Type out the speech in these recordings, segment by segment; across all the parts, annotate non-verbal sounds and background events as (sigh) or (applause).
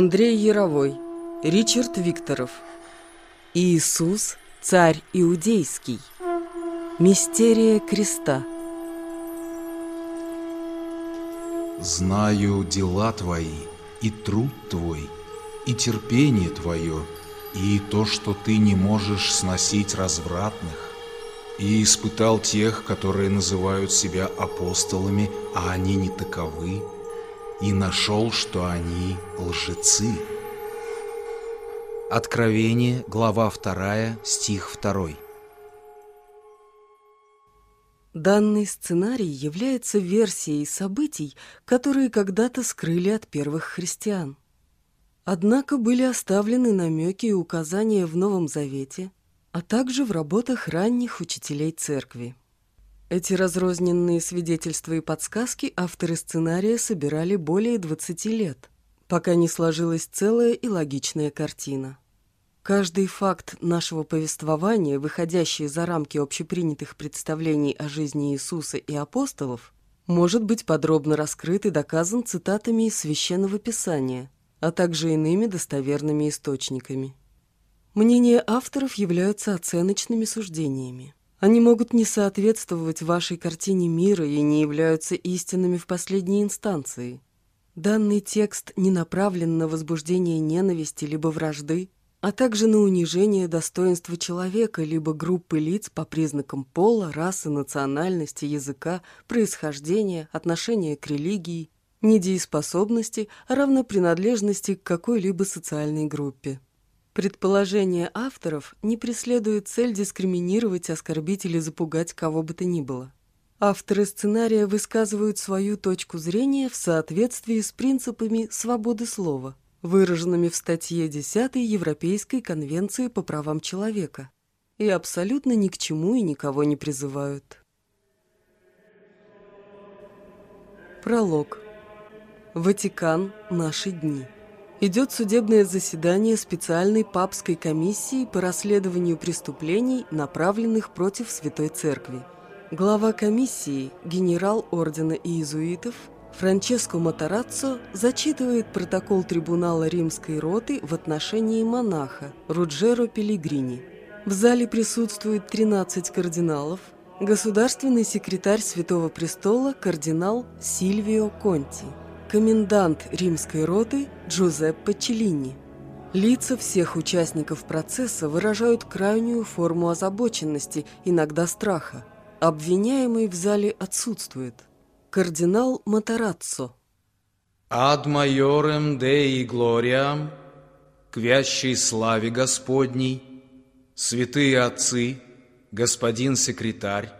Андрей Яровой, Ричард Викторов. Иисус, царь иудейский. Мистерия креста. Знаю дела твои, и труд твой, и терпение твое, и то, что ты не можешь сносить развратных, и испытал тех, которые называют себя апостолами, а они не таковы, и нашел, что они лжецы. Откровение, глава 2, стих 2. Данный сценарий является версией событий, которые когда-то скрыли от первых христиан. Однако были оставлены намеки и указания в Новом Завете, а также в работах ранних учителей церкви. Эти разрозненные свидетельства и подсказки авторы сценария собирали более 20 лет, пока не сложилась целая и логичная картина. Каждый факт нашего повествования, выходящий за рамки общепринятых представлений о жизни Иисуса и апостолов, может быть подробно раскрыт и доказан цитатами из Священного Писания, а также иными достоверными источниками. Мнения авторов являются оценочными суждениями. Они могут не соответствовать вашей картине мира и не являются истинными в последней инстанции. Данный текст не направлен на возбуждение ненависти либо вражды, а также на унижение достоинства человека либо группы лиц по признакам пола, расы, национальности, языка, происхождения, отношения к религии, недееспособности, равнопринадлежности к какой-либо социальной группе. Предположение авторов не преследует цель дискриминировать, оскорбить или запугать кого бы то ни было. Авторы сценария высказывают свою точку зрения в соответствии с принципами свободы слова, выраженными в статье 10 Европейской конвенции по правам человека, и абсолютно ни к чему и никого не призывают. Пролог. Ватикан. Наши дни идет судебное заседание специальной папской комиссии по расследованию преступлений, направленных против Святой Церкви. Глава комиссии, генерал ордена иезуитов Франческо Матараццо зачитывает протокол трибунала римской роты в отношении монаха Руджеро Пелигрини. В зале присутствует 13 кардиналов, государственный секретарь Святого Престола кардинал Сильвио Конти – комендант римской роты Джузеппе Челлини. Лица всех участников процесса выражают крайнюю форму озабоченности, иногда страха. Обвиняемый в зале отсутствует. Кардинал Матараццо. «Ад майорем Деи Глориам, к вящей славе Господней, святые отцы, господин секретарь,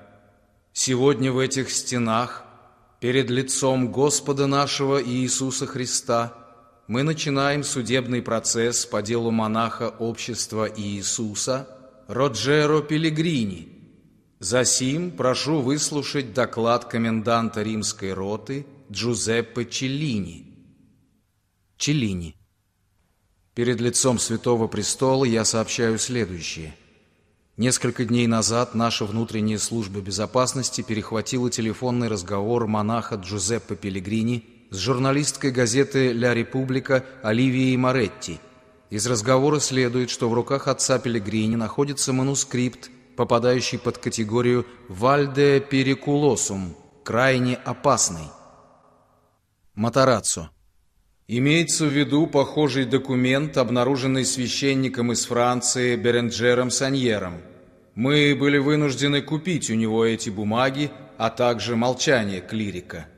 сегодня в этих стенах Перед лицом Господа нашего Иисуса Христа мы начинаем судебный процесс по делу монаха общества Иисуса Роджеро Пелигрини. Засим прошу выслушать доклад коменданта римской роты Джузеппе Челлини. Челлини. Перед лицом Святого Престола я сообщаю следующее – Несколько дней назад наша внутренняя служба безопасности перехватила телефонный разговор монаха Джузеппе Пелигрини с журналисткой газеты «Ля Република» Оливией Моретти. Из разговора следует, что в руках отца Пелигрини находится манускрипт, попадающий под категорию «Вальде Перикулосум» – крайне опасный. Матараццо. Имеется в виду похожий документ, обнаруженный священником из Франции Беренджером Саньером – мы были вынуждены купить у него эти бумаги, а также молчание клирика.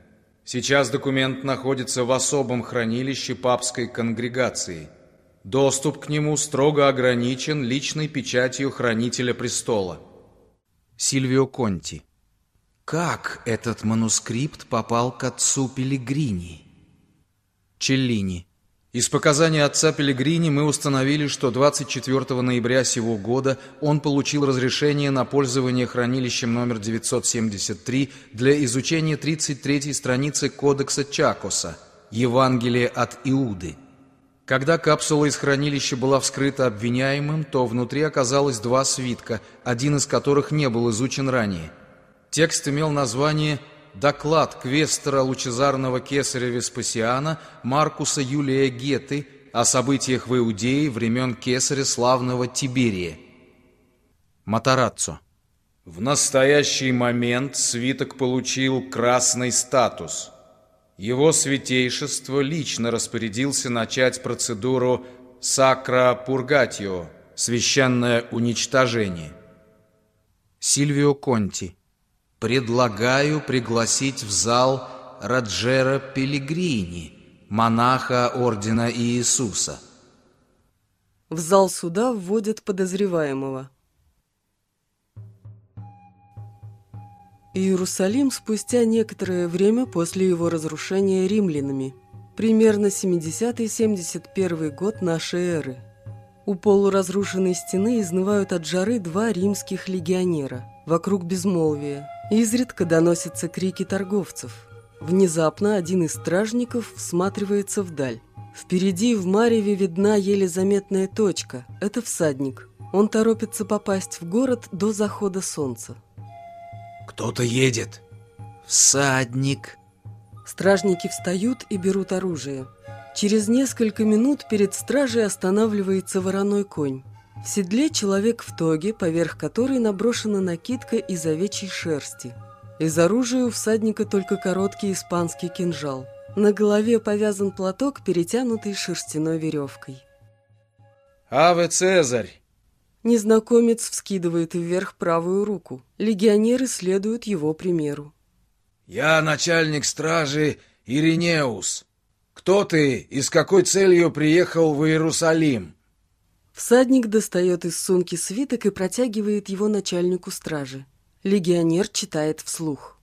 Сейчас документ находится в особом хранилище папской конгрегации. Доступ к нему строго ограничен личной печатью хранителя престола. Сильвио Конти. Как этот манускрипт попал к отцу Пелигрини? Челлини. Из показаний отца Пелегрини мы установили, что 24 ноября сего года он получил разрешение на пользование хранилищем номер 973 для изучения 33 страницы Кодекса Чакоса «Евангелие от Иуды». Когда капсула из хранилища была вскрыта обвиняемым, то внутри оказалось два свитка, один из которых не был изучен ранее. Текст имел название доклад квестера лучезарного кесаря Веспасиана Маркуса Юлия Геты о событиях в Иудее времен кесаря славного Тиберия. Матараццо. В настоящий момент свиток получил красный статус. Его святейшество лично распорядился начать процедуру «сакра пургатио» – священное уничтожение. Сильвио Конти. Предлагаю пригласить в зал Раджера Пелигрини – монаха Ордена Иисуса. В зал суда вводят подозреваемого. Иерусалим спустя некоторое время после его разрушения римлянами, примерно 70-71 год нашей эры. У полуразрушенной стены изнывают от жары два римских легионера. Вокруг безмолвия. Изредка доносятся крики торговцев – Внезапно один из стражников всматривается вдаль. Впереди в мареве видна еле заметная точка. Это всадник. Он торопится попасть в город до захода солнца. «Кто-то едет!» «Всадник!» Стражники встают и берут оружие. Через несколько минут перед стражей останавливается вороной конь. В седле человек в тоге, поверх которой наброшена накидка из овечьей шерсти – из оружия у всадника только короткий испанский кинжал. На голове повязан платок, перетянутый шерстяной веревкой. «Аве Цезарь!» Незнакомец вскидывает вверх правую руку. Легионеры следуют его примеру. «Я начальник стражи Иринеус. Кто ты и с какой целью приехал в Иерусалим?» Всадник достает из сумки свиток и протягивает его начальнику стражи. Легионер читает вслух.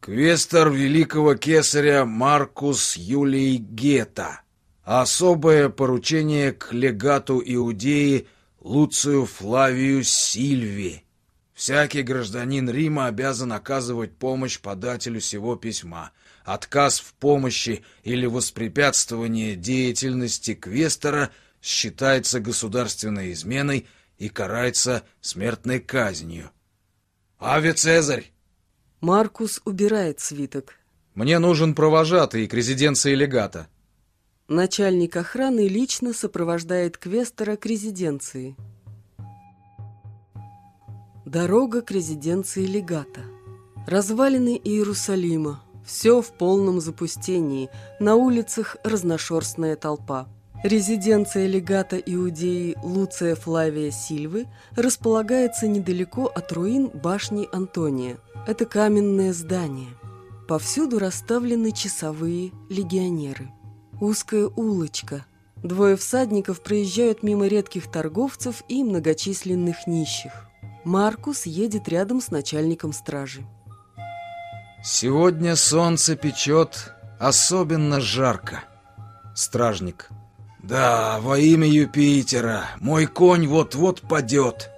Квестор великого кесаря Маркус Юлий Гета. Особое поручение к легату Иудеи Луцию Флавию Сильви. Всякий гражданин Рима обязан оказывать помощь подателю сего письма. Отказ в помощи или воспрепятствование деятельности квестора считается государственной изменой и карается смертной казнью. «Аве Цезарь!» Маркус убирает свиток. «Мне нужен провожатый к резиденции легата». Начальник охраны лично сопровождает Квестера к резиденции. Дорога к резиденции легата. Развалины Иерусалима. Все в полном запустении. На улицах разношерстная толпа. Резиденция легата Иудеи Луция Флавия Сильвы располагается недалеко от руин башни Антония. Это каменное здание. Повсюду расставлены часовые легионеры. Узкая улочка. Двое всадников проезжают мимо редких торговцев и многочисленных нищих. Маркус едет рядом с начальником стражи. «Сегодня солнце печет особенно жарко». Стражник – «Да, во имя Юпитера, мой конь вот-вот падет!»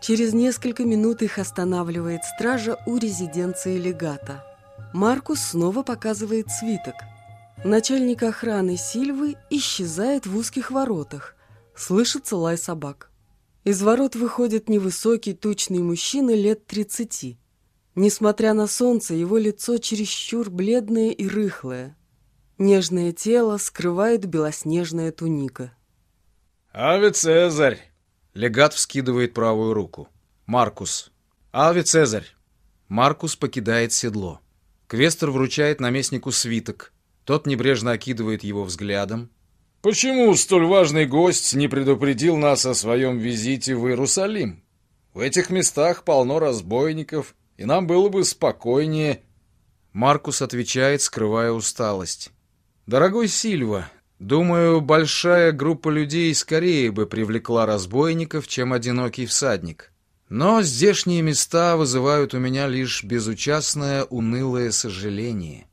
Через несколько минут их останавливает стража у резиденции легата. Маркус снова показывает свиток. Начальник охраны Сильвы исчезает в узких воротах. Слышится лай собак. Из ворот выходит невысокий тучный мужчина лет тридцати. Несмотря на солнце, его лицо чересчур бледное и рыхлое. Нежное тело скрывает белоснежная туника. «Ави Цезарь!» Легат вскидывает правую руку. «Маркус!» «Ави Цезарь!» Маркус покидает седло. Квестер вручает наместнику свиток. Тот небрежно окидывает его взглядом. «Почему столь важный гость не предупредил нас о своем визите в Иерусалим? В этих местах полно разбойников, и нам было бы спокойнее...» Маркус отвечает, скрывая усталость. Дорогой Сильва, думаю, большая группа людей скорее бы привлекла разбойников, чем одинокий всадник. Но здешние места вызывают у меня лишь безучастное, унылое сожаление.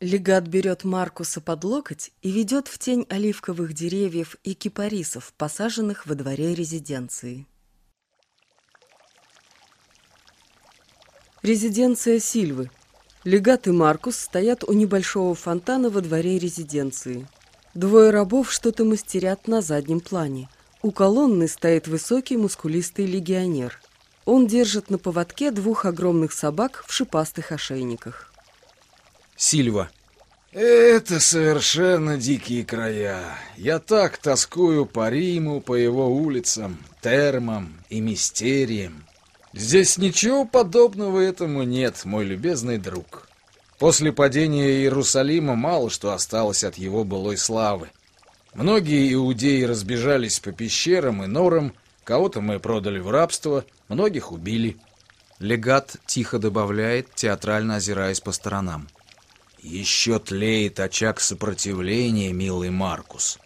Легат берет Маркуса под локоть и ведет в тень оливковых деревьев и кипарисов, посаженных во дворе резиденции. Резиденция Сильвы – Легат и Маркус стоят у небольшого фонтана во дворе резиденции. Двое рабов что-то мастерят на заднем плане. У колонны стоит высокий мускулистый легионер. Он держит на поводке двух огромных собак в шипастых ошейниках. Сильва. Это совершенно дикие края. Я так тоскую по Риму, по его улицам, термам и мистериям. Здесь ничего подобного этому нет, мой любезный друг. После падения Иерусалима мало что осталось от его былой славы. Многие иудеи разбежались по пещерам и норам, кого-то мы продали в рабство, многих убили. Легат тихо добавляет, театрально озираясь по сторонам. Еще тлеет очаг сопротивления, милый Маркус.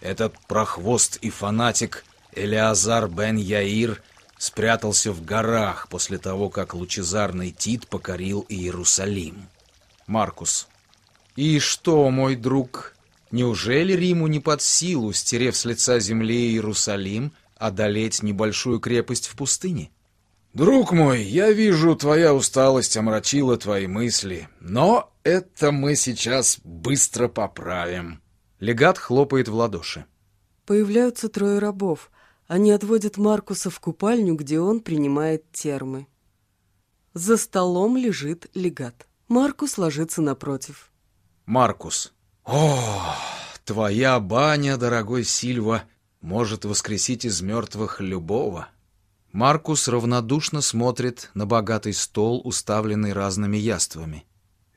Этот прохвост и фанатик Элиазар бен Яир спрятался в горах после того, как лучезарный Тит покорил Иерусалим. Маркус. И что, мой друг, неужели Риму не под силу, стерев с лица земли Иерусалим, одолеть небольшую крепость в пустыне? Друг мой, я вижу, твоя усталость омрачила твои мысли, но это мы сейчас быстро поправим. Легат хлопает в ладоши. Появляются трое рабов. Они отводят Маркуса в купальню, где он принимает термы. За столом лежит легат. Маркус ложится напротив. Маркус. О, твоя баня, дорогой Сильва, может воскресить из мертвых любого. Маркус равнодушно смотрит на богатый стол, уставленный разными яствами.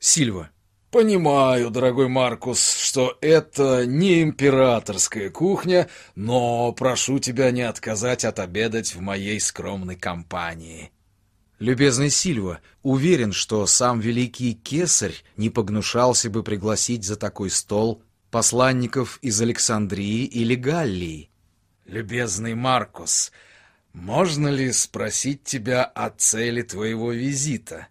Сильва. Понимаю, дорогой Маркус, что это не императорская кухня, но прошу тебя не отказать отобедать в моей скромной компании. Любезный Сильва, уверен, что сам великий кесарь не погнушался бы пригласить за такой стол посланников из Александрии или Галлии. Любезный Маркус, можно ли спросить тебя о цели твоего визита?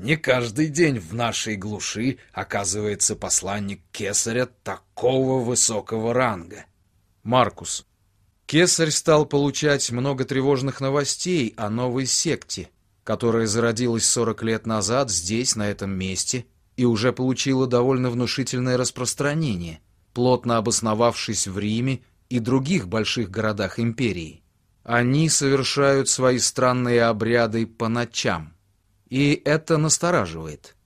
Не каждый день в нашей глуши оказывается посланник кесаря такого высокого ранга. Маркус. Кесарь стал получать много тревожных новостей о новой секте, которая зародилась 40 лет назад здесь, на этом месте, и уже получила довольно внушительное распространение, плотно обосновавшись в Риме и других больших городах империи. Они совершают свои странные обряды по ночам, и это настораживает.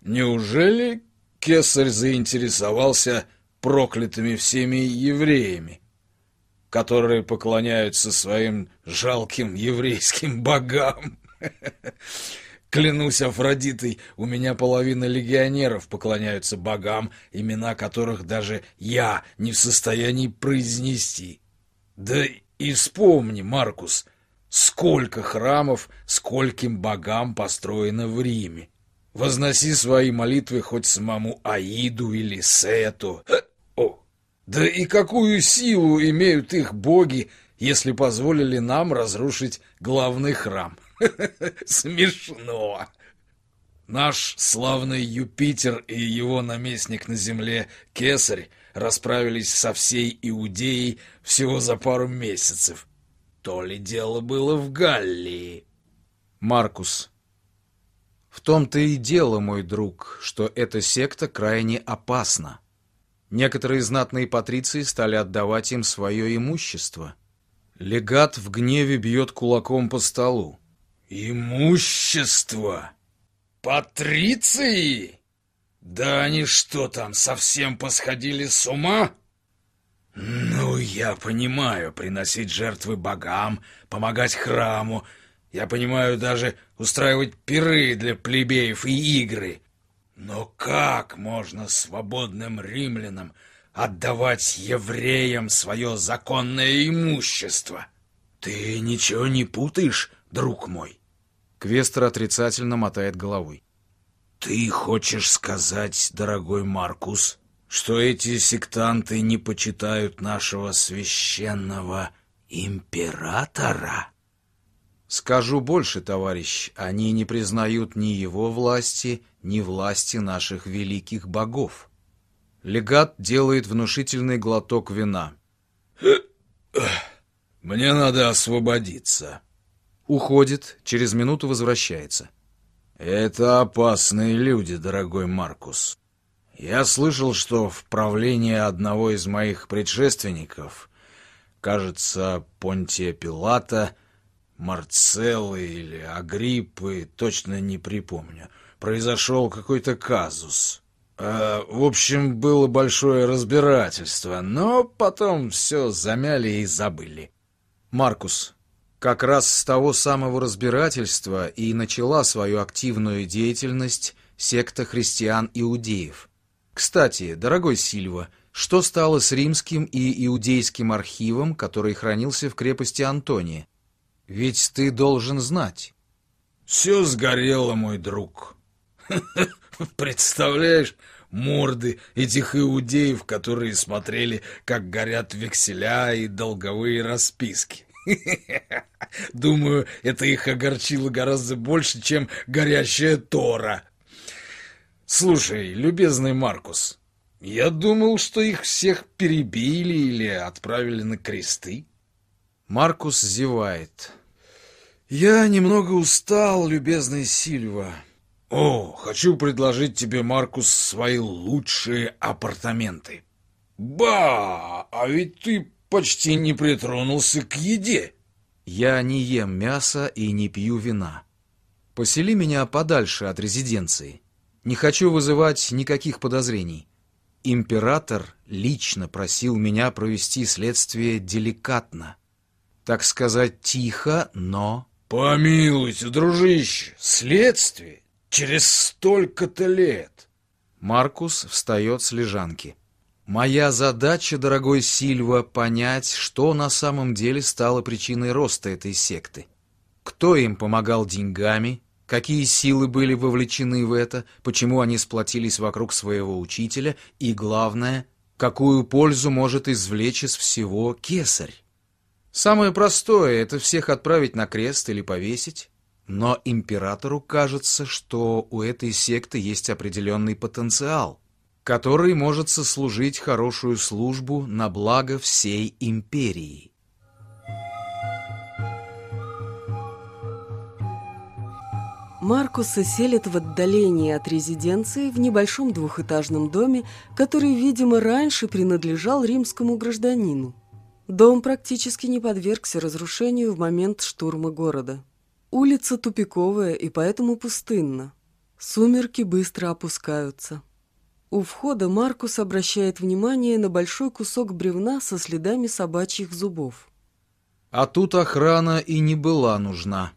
Неужели кесарь заинтересовался проклятыми всеми евреями? которые поклоняются своим жалким еврейским богам. Клянусь Афродитой, у меня половина легионеров поклоняются богам, имена которых даже я не в состоянии произнести. Да и вспомни, Маркус, сколько храмов, скольким богам построено в Риме. Возноси свои молитвы хоть самому Аиду или Сету. Да и какую силу имеют их боги, если позволили нам разрушить главный храм? (laughs) Смешно. Наш славный Юпитер и его наместник на земле Кесарь расправились со всей Иудеей всего за пару месяцев. То ли дело было в Галлии. Маркус. В том-то и дело, мой друг, что эта секта крайне опасна. Некоторые знатные патриции стали отдавать им свое имущество. Легат в гневе бьет кулаком по столу. «Имущество? Патриции? Да они что там, совсем посходили с ума?» «Ну, я понимаю, приносить жертвы богам, помогать храму. Я понимаю даже устраивать пиры для плебеев и игры. Но как можно свободным римлянам отдавать евреям свое законное имущество? Ты ничего не путаешь, друг мой? Квестер отрицательно мотает головой. Ты хочешь сказать, дорогой Маркус, что эти сектанты не почитают нашего священного императора? Скажу больше, товарищ, они не признают ни его власти, ни власти наших великих богов. Легат делает внушительный глоток вина. (clears throat) Мне надо освободиться. Уходит, через минуту возвращается. Это опасные люди, дорогой Маркус. Я слышал, что в правлении одного из моих предшественников, кажется, Понтия Пилата, Марцеллы или Агриппы, точно не припомню. произошел какой-то казус. Э, в общем, было большое разбирательство, но потом все замяли и забыли. Маркус, как раз с того самого разбирательства и начала свою активную деятельность секта христиан-иудеев. Кстати, дорогой Сильва, что стало с римским и иудейским архивом, который хранился в крепости Антония? Ведь ты должен знать. Все сгорело, мой друг. (laughs) Представляешь, морды этих иудеев, которые смотрели, как горят векселя и долговые расписки. (laughs) Думаю, это их огорчило гораздо больше, чем горящая Тора. Слушай, любезный Маркус, я думал, что их всех перебили или отправили на кресты. Маркус зевает. Я немного устал, любезный Сильва. О, хочу предложить тебе, Маркус, свои лучшие апартаменты. Ба, а ведь ты почти не притронулся к еде. Я не ем мясо и не пью вина. Посели меня подальше от резиденции. Не хочу вызывать никаких подозрений. Император лично просил меня провести следствие деликатно. Так сказать, тихо, но... Помилуйте, дружище, следствие через столько-то лет. Маркус встает с лежанки. Моя задача, дорогой Сильва, понять, что на самом деле стало причиной роста этой секты. Кто им помогал деньгами, какие силы были вовлечены в это, почему они сплотились вокруг своего учителя и, главное, какую пользу может извлечь из всего кесарь. Самое простое — это всех отправить на крест или повесить. Но императору кажется, что у этой секты есть определенный потенциал — который может сослужить хорошую службу на благо всей империи. Маркуса селят в отдалении от резиденции в небольшом двухэтажном доме, который, видимо, раньше принадлежал римскому гражданину. Дом практически не подвергся разрушению в момент штурма города. Улица тупиковая и поэтому пустынна. Сумерки быстро опускаются. У входа Маркус обращает внимание на большой кусок бревна со следами собачьих зубов. А тут охрана и не была нужна.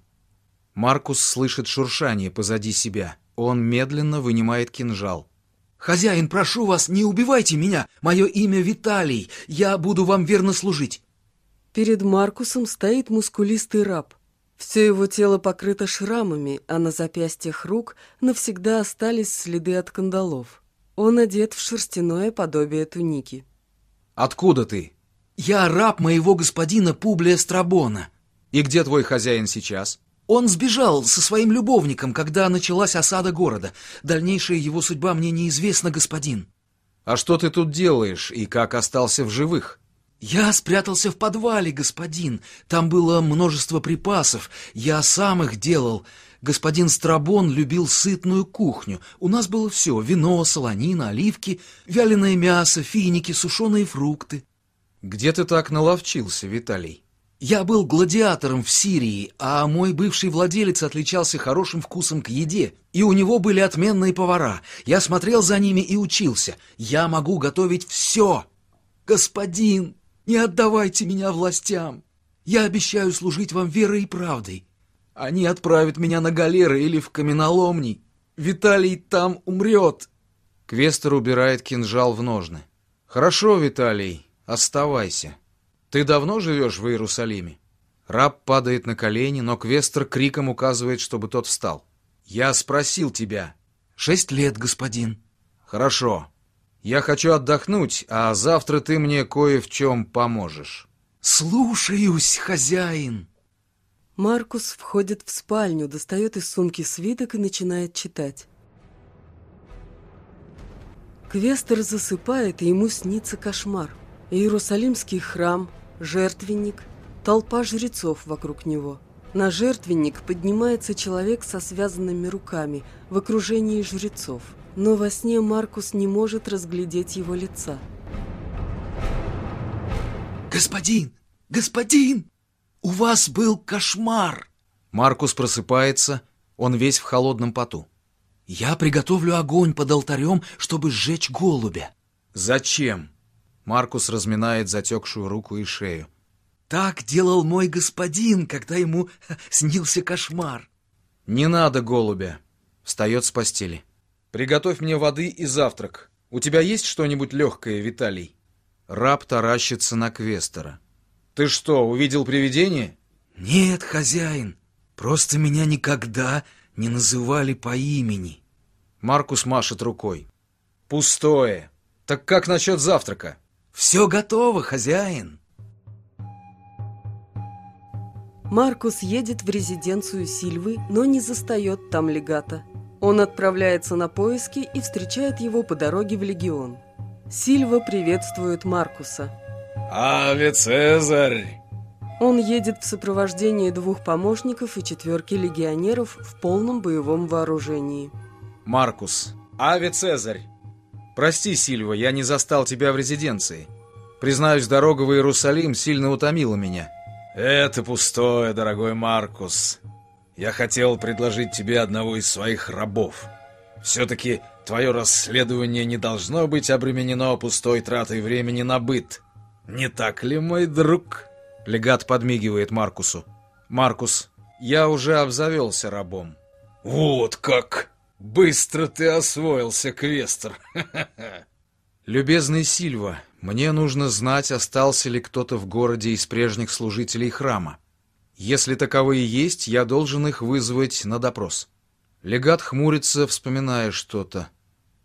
Маркус слышит шуршание позади себя. Он медленно вынимает кинжал. «Хозяин, прошу вас, не убивайте меня! Мое имя Виталий! Я буду вам верно служить!» Перед Маркусом стоит мускулистый раб. Все его тело покрыто шрамами, а на запястьях рук навсегда остались следы от кандалов. Он одет в шерстяное подобие туники. «Откуда ты?» «Я раб моего господина Публия Страбона». «И где твой хозяин сейчас?» «Он сбежал со своим любовником, когда началась осада города. Дальнейшая его судьба мне неизвестна, господин». «А что ты тут делаешь и как остался в живых?» «Я спрятался в подвале, господин. Там было множество припасов. Я сам их делал. Господин Страбон любил сытную кухню. У нас было все — вино, солонина, оливки, вяленое мясо, финики, сушеные фрукты. Где ты так наловчился, Виталий? Я был гладиатором в Сирии, а мой бывший владелец отличался хорошим вкусом к еде, и у него были отменные повара. Я смотрел за ними и учился. Я могу готовить все. Господин, не отдавайте меня властям. Я обещаю служить вам верой и правдой. Они отправят меня на галеры или в каменоломни. Виталий там умрет. Квестер убирает кинжал в ножны. Хорошо, Виталий, оставайся. Ты давно живешь в Иерусалиме? Раб падает на колени, но Квестер криком указывает, чтобы тот встал. Я спросил тебя. Шесть лет, господин. Хорошо. Я хочу отдохнуть, а завтра ты мне кое в чем поможешь. Слушаюсь, хозяин. Маркус входит в спальню, достает из сумки свиток и начинает читать. Квестер засыпает, и ему снится кошмар. Иерусалимский храм, жертвенник, толпа жрецов вокруг него. На жертвенник поднимается человек со связанными руками в окружении жрецов. Но во сне Маркус не может разглядеть его лица. «Господин! Господин!» «У вас был кошмар!» Маркус просыпается, он весь в холодном поту. Я приготовлю огонь под алтарем, чтобы сжечь голубя. Зачем? Маркус разминает затекшую руку и шею. Так делал мой господин, когда ему снился кошмар. Не надо голубя. Встает с постели. Приготовь мне воды и завтрак. У тебя есть что-нибудь легкое, Виталий? Раб таращится на Квестера. Ты что, увидел привидение? Нет, хозяин. Просто меня никогда не называли по имени. Маркус машет рукой. Пустое. Так как насчет завтрака? Все готово, хозяин. Маркус едет в резиденцию Сильвы, но не застает там легата. Он отправляется на поиски и встречает его по дороге в Легион. Сильва приветствует Маркуса. «Аве Цезарь!» Он едет в сопровождении двух помощников и четверки легионеров в полном боевом вооружении. Маркус. Аве Цезарь. Прости, Сильва, я не застал тебя в резиденции. Признаюсь, дорога в Иерусалим сильно утомила меня. Это пустое, дорогой Маркус. Я хотел предложить тебе одного из своих рабов. Все-таки твое расследование не должно быть обременено пустой тратой времени на быт. Не так ли, мой друг?» Легат подмигивает Маркусу. «Маркус, я уже обзавелся рабом». «Вот как! Быстро ты освоился, Квестер!» (laughs) «Любезный Сильва, мне нужно знать, остался ли кто-то в городе из прежних служителей храма. Если таковые есть, я должен их вызвать на допрос. Легат хмурится, вспоминая что-то.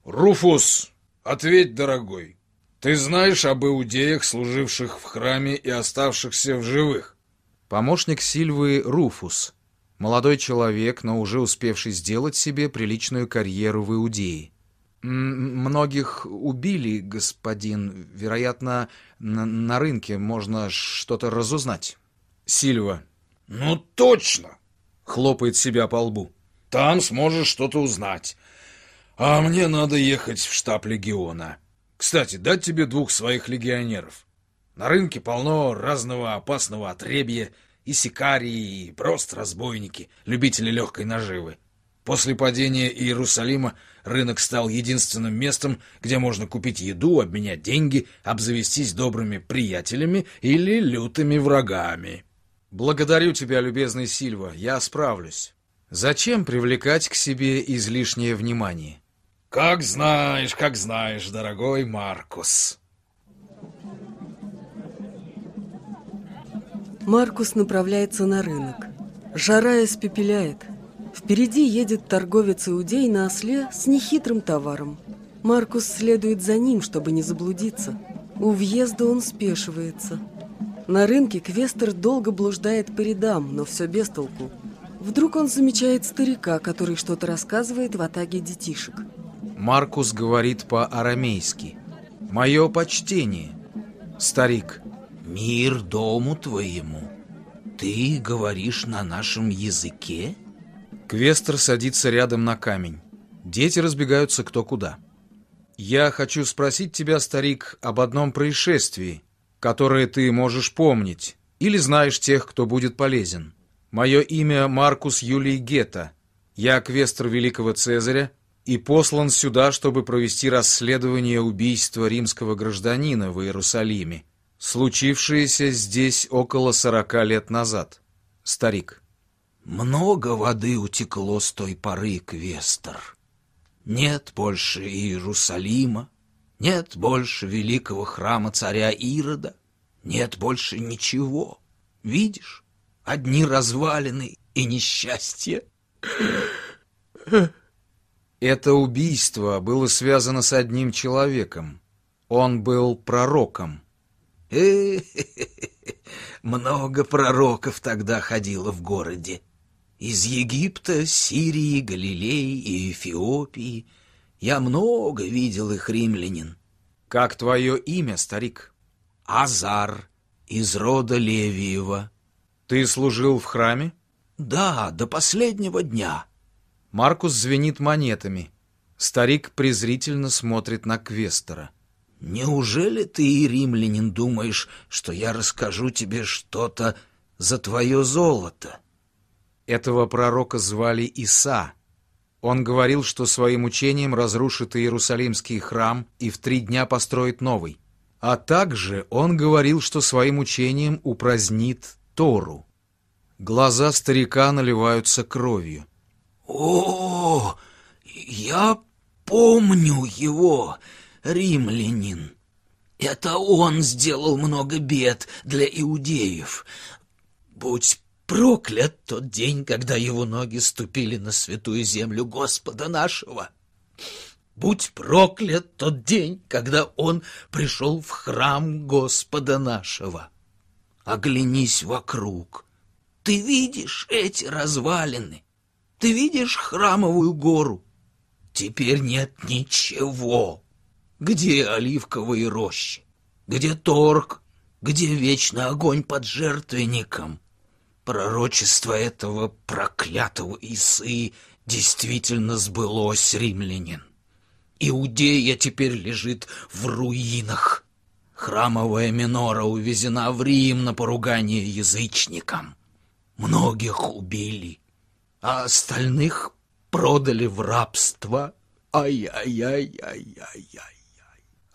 «Руфус, ответь, дорогой, ты знаешь об иудеях, служивших в храме и оставшихся в живых?» Помощник Сильвы Руфус. Молодой человек, но уже успевший сделать себе приличную карьеру в Иудее. «Многих убили, господин. Вероятно, на, на рынке можно что-то разузнать». Сильва. «Ну, точно!» Хлопает себя по лбу. «Там сможешь что-то узнать. А мне надо ехать в штаб легиона. Кстати, дать тебе двух своих легионеров. На рынке полно разного опасного отребья, и сикарии, и просто разбойники, любители легкой наживы. После падения Иерусалима рынок стал единственным местом, где можно купить еду, обменять деньги, обзавестись добрыми приятелями или лютыми врагами. Благодарю тебя, любезный Сильва, я справлюсь. Зачем привлекать к себе излишнее внимание? Как знаешь, как знаешь, дорогой Маркус. Маркус направляется на рынок. Жара испепеляет. Впереди едет торговец-иудей на осле с нехитрым товаром. Маркус следует за ним, чтобы не заблудиться. У въезда он спешивается. На рынке Квестер долго блуждает по рядам, но все без толку. Вдруг он замечает старика, который что-то рассказывает в атаге детишек. Маркус говорит по-арамейски. «Мое почтение, старик». «Мир дому твоему. Ты говоришь на нашем языке?» Квестер садится рядом на камень. Дети разбегаются кто куда. «Я хочу спросить тебя, старик, об одном происшествии, которое ты можешь помнить, или знаешь тех, кто будет полезен. Мое имя Маркус Юлий Гетта. Я квестер великого Цезаря и послан сюда, чтобы провести расследование убийства римского гражданина в Иерусалиме, случившееся здесь около сорока лет назад. Старик». Много воды утекло с той поры, Квестер. Нет больше Иерусалима, нет больше великого храма царя Ирода, нет больше ничего. Видишь, одни развалины и несчастье. Это убийство было связано с одним человеком. Он был пророком. Э, (laughs) много пророков тогда ходило в городе. Из Египта, Сирии, Галилеи и Эфиопии. Я много видел их римлянин. Как твое имя, старик? Азар, из рода Левиева. Ты служил в храме? Да, до последнего дня. Маркус звенит монетами. Старик презрительно смотрит на Квестера. Неужели ты, римлянин, думаешь, что я расскажу тебе что-то за твое золото? Этого пророка звали Иса. Он говорил, что своим учением разрушит Иерусалимский храм и в три дня построит новый. А также он говорил, что своим учением упразднит Тору. Глаза старика наливаются кровью. «О, я помню его, римлянин. Это он сделал много бед для иудеев. Будь проклят тот день, когда его ноги ступили на святую землю Господа нашего. Будь проклят тот день, когда он пришел в храм Господа нашего. Оглянись вокруг. Ты видишь эти развалины? Ты видишь храмовую гору? Теперь нет ничего. Где оливковые рощи? Где торг? Где вечный огонь под жертвенником? Пророчество этого проклятого Исы действительно сбылось, римлянин. Иудея теперь лежит в руинах. Храмовая минора увезена в Рим на поругание язычникам. Многих убили, а остальных продали в рабство. Ай-яй-яй-яй-яй-яй.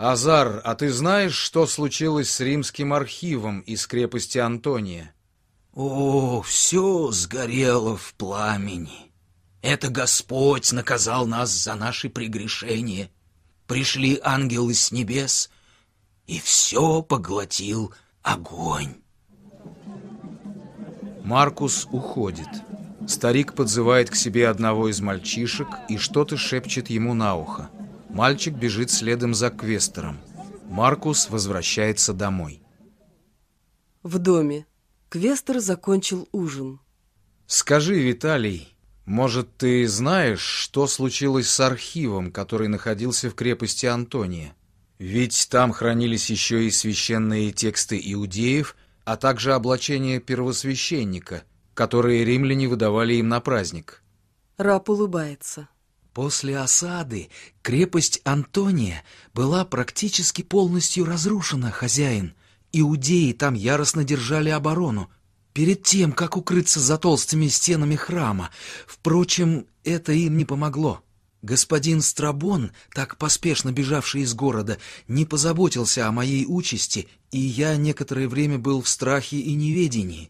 Азар, а ты знаешь, что случилось с римским архивом из крепости Антония? О, все сгорело в пламени. Это Господь наказал нас за наши прегрешения. Пришли ангелы с небес, и все поглотил огонь. Маркус уходит. Старик подзывает к себе одного из мальчишек и что-то шепчет ему на ухо. Мальчик бежит следом за квестером. Маркус возвращается домой. В доме. Квестер закончил ужин. Скажи, Виталий, может, ты знаешь, что случилось с архивом, который находился в крепости Антония? Ведь там хранились еще и священные тексты иудеев, а также облачение первосвященника, которые римляне выдавали им на праздник. Раб улыбается. После осады крепость Антония была практически полностью разрушена, хозяин. Иудеи там яростно держали оборону, перед тем, как укрыться за толстыми стенами храма. Впрочем, это им не помогло. Господин Страбон, так поспешно бежавший из города, не позаботился о моей участи, и я некоторое время был в страхе и неведении.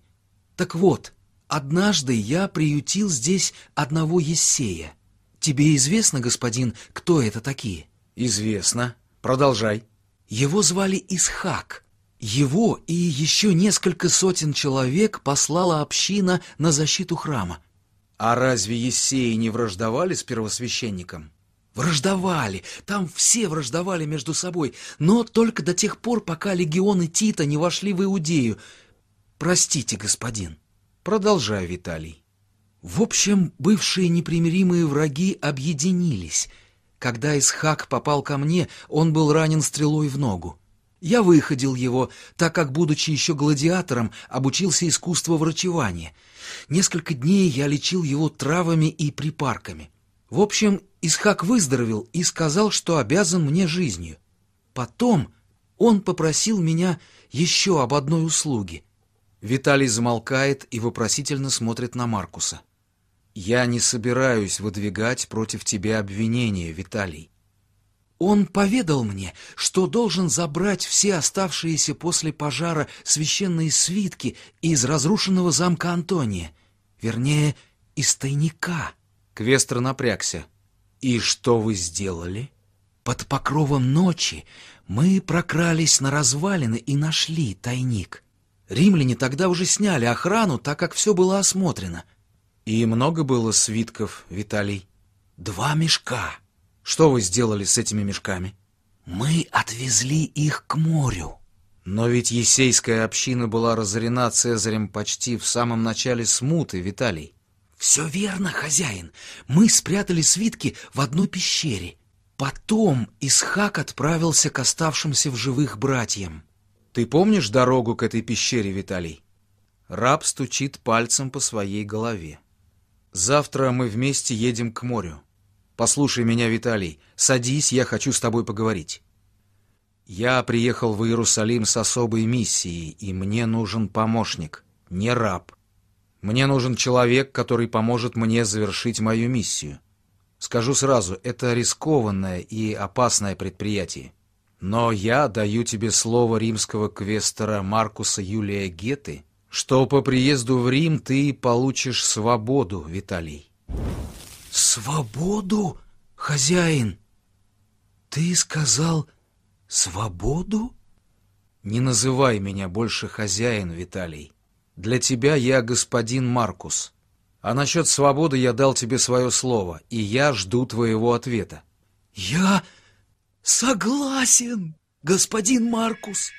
Так вот, однажды я приютил здесь одного Ессея. Тебе известно, господин, кто это такие? Известно. Продолжай. Его звали Исхак. Его и еще несколько сотен человек послала община на защиту храма. А разве Ессеи не враждовали с первосвященником? Враждовали, там все враждовали между собой, но только до тех пор, пока легионы Тита не вошли в Иудею. Простите, господин. Продолжай, Виталий. В общем, бывшие непримиримые враги объединились. Когда Исхак попал ко мне, он был ранен стрелой в ногу. Я выходил его, так как, будучи еще гладиатором, обучился искусству врачевания. Несколько дней я лечил его травами и припарками. В общем, Исхак выздоровел и сказал, что обязан мне жизнью. Потом он попросил меня еще об одной услуге. Виталий замолкает и вопросительно смотрит на Маркуса. «Я не собираюсь выдвигать против тебя обвинения, Виталий. Он поведал мне, что должен забрать все оставшиеся после пожара священные свитки из разрушенного замка Антония, вернее, из тайника. Квестер напрягся. «И что вы сделали?» Под покровом ночи мы прокрались на развалины и нашли тайник. Римляне тогда уже сняли охрану, так как все было осмотрено. И много было свитков, Виталий? Два мешка. Что вы сделали с этими мешками? Мы отвезли их к морю. Но ведь Есейская община была разорена Цезарем почти в самом начале смуты, Виталий. Все верно, хозяин. Мы спрятали свитки в одной пещере. Потом Исхак отправился к оставшимся в живых братьям. Ты помнишь дорогу к этой пещере, Виталий? Раб стучит пальцем по своей голове. Завтра мы вместе едем к морю. Послушай меня, Виталий, садись, я хочу с тобой поговорить. Я приехал в Иерусалим с особой миссией, и мне нужен помощник, не раб. Мне нужен человек, который поможет мне завершить мою миссию. Скажу сразу, это рискованное и опасное предприятие. Но я даю тебе слово римского квестора Маркуса Юлия Геты, что по приезду в Рим ты получишь свободу, Виталий. Свободу, хозяин? Ты сказал свободу? Не называй меня больше хозяин, Виталий. Для тебя я господин Маркус. А насчет свободы я дал тебе свое слово, и я жду твоего ответа. Я согласен, господин Маркус.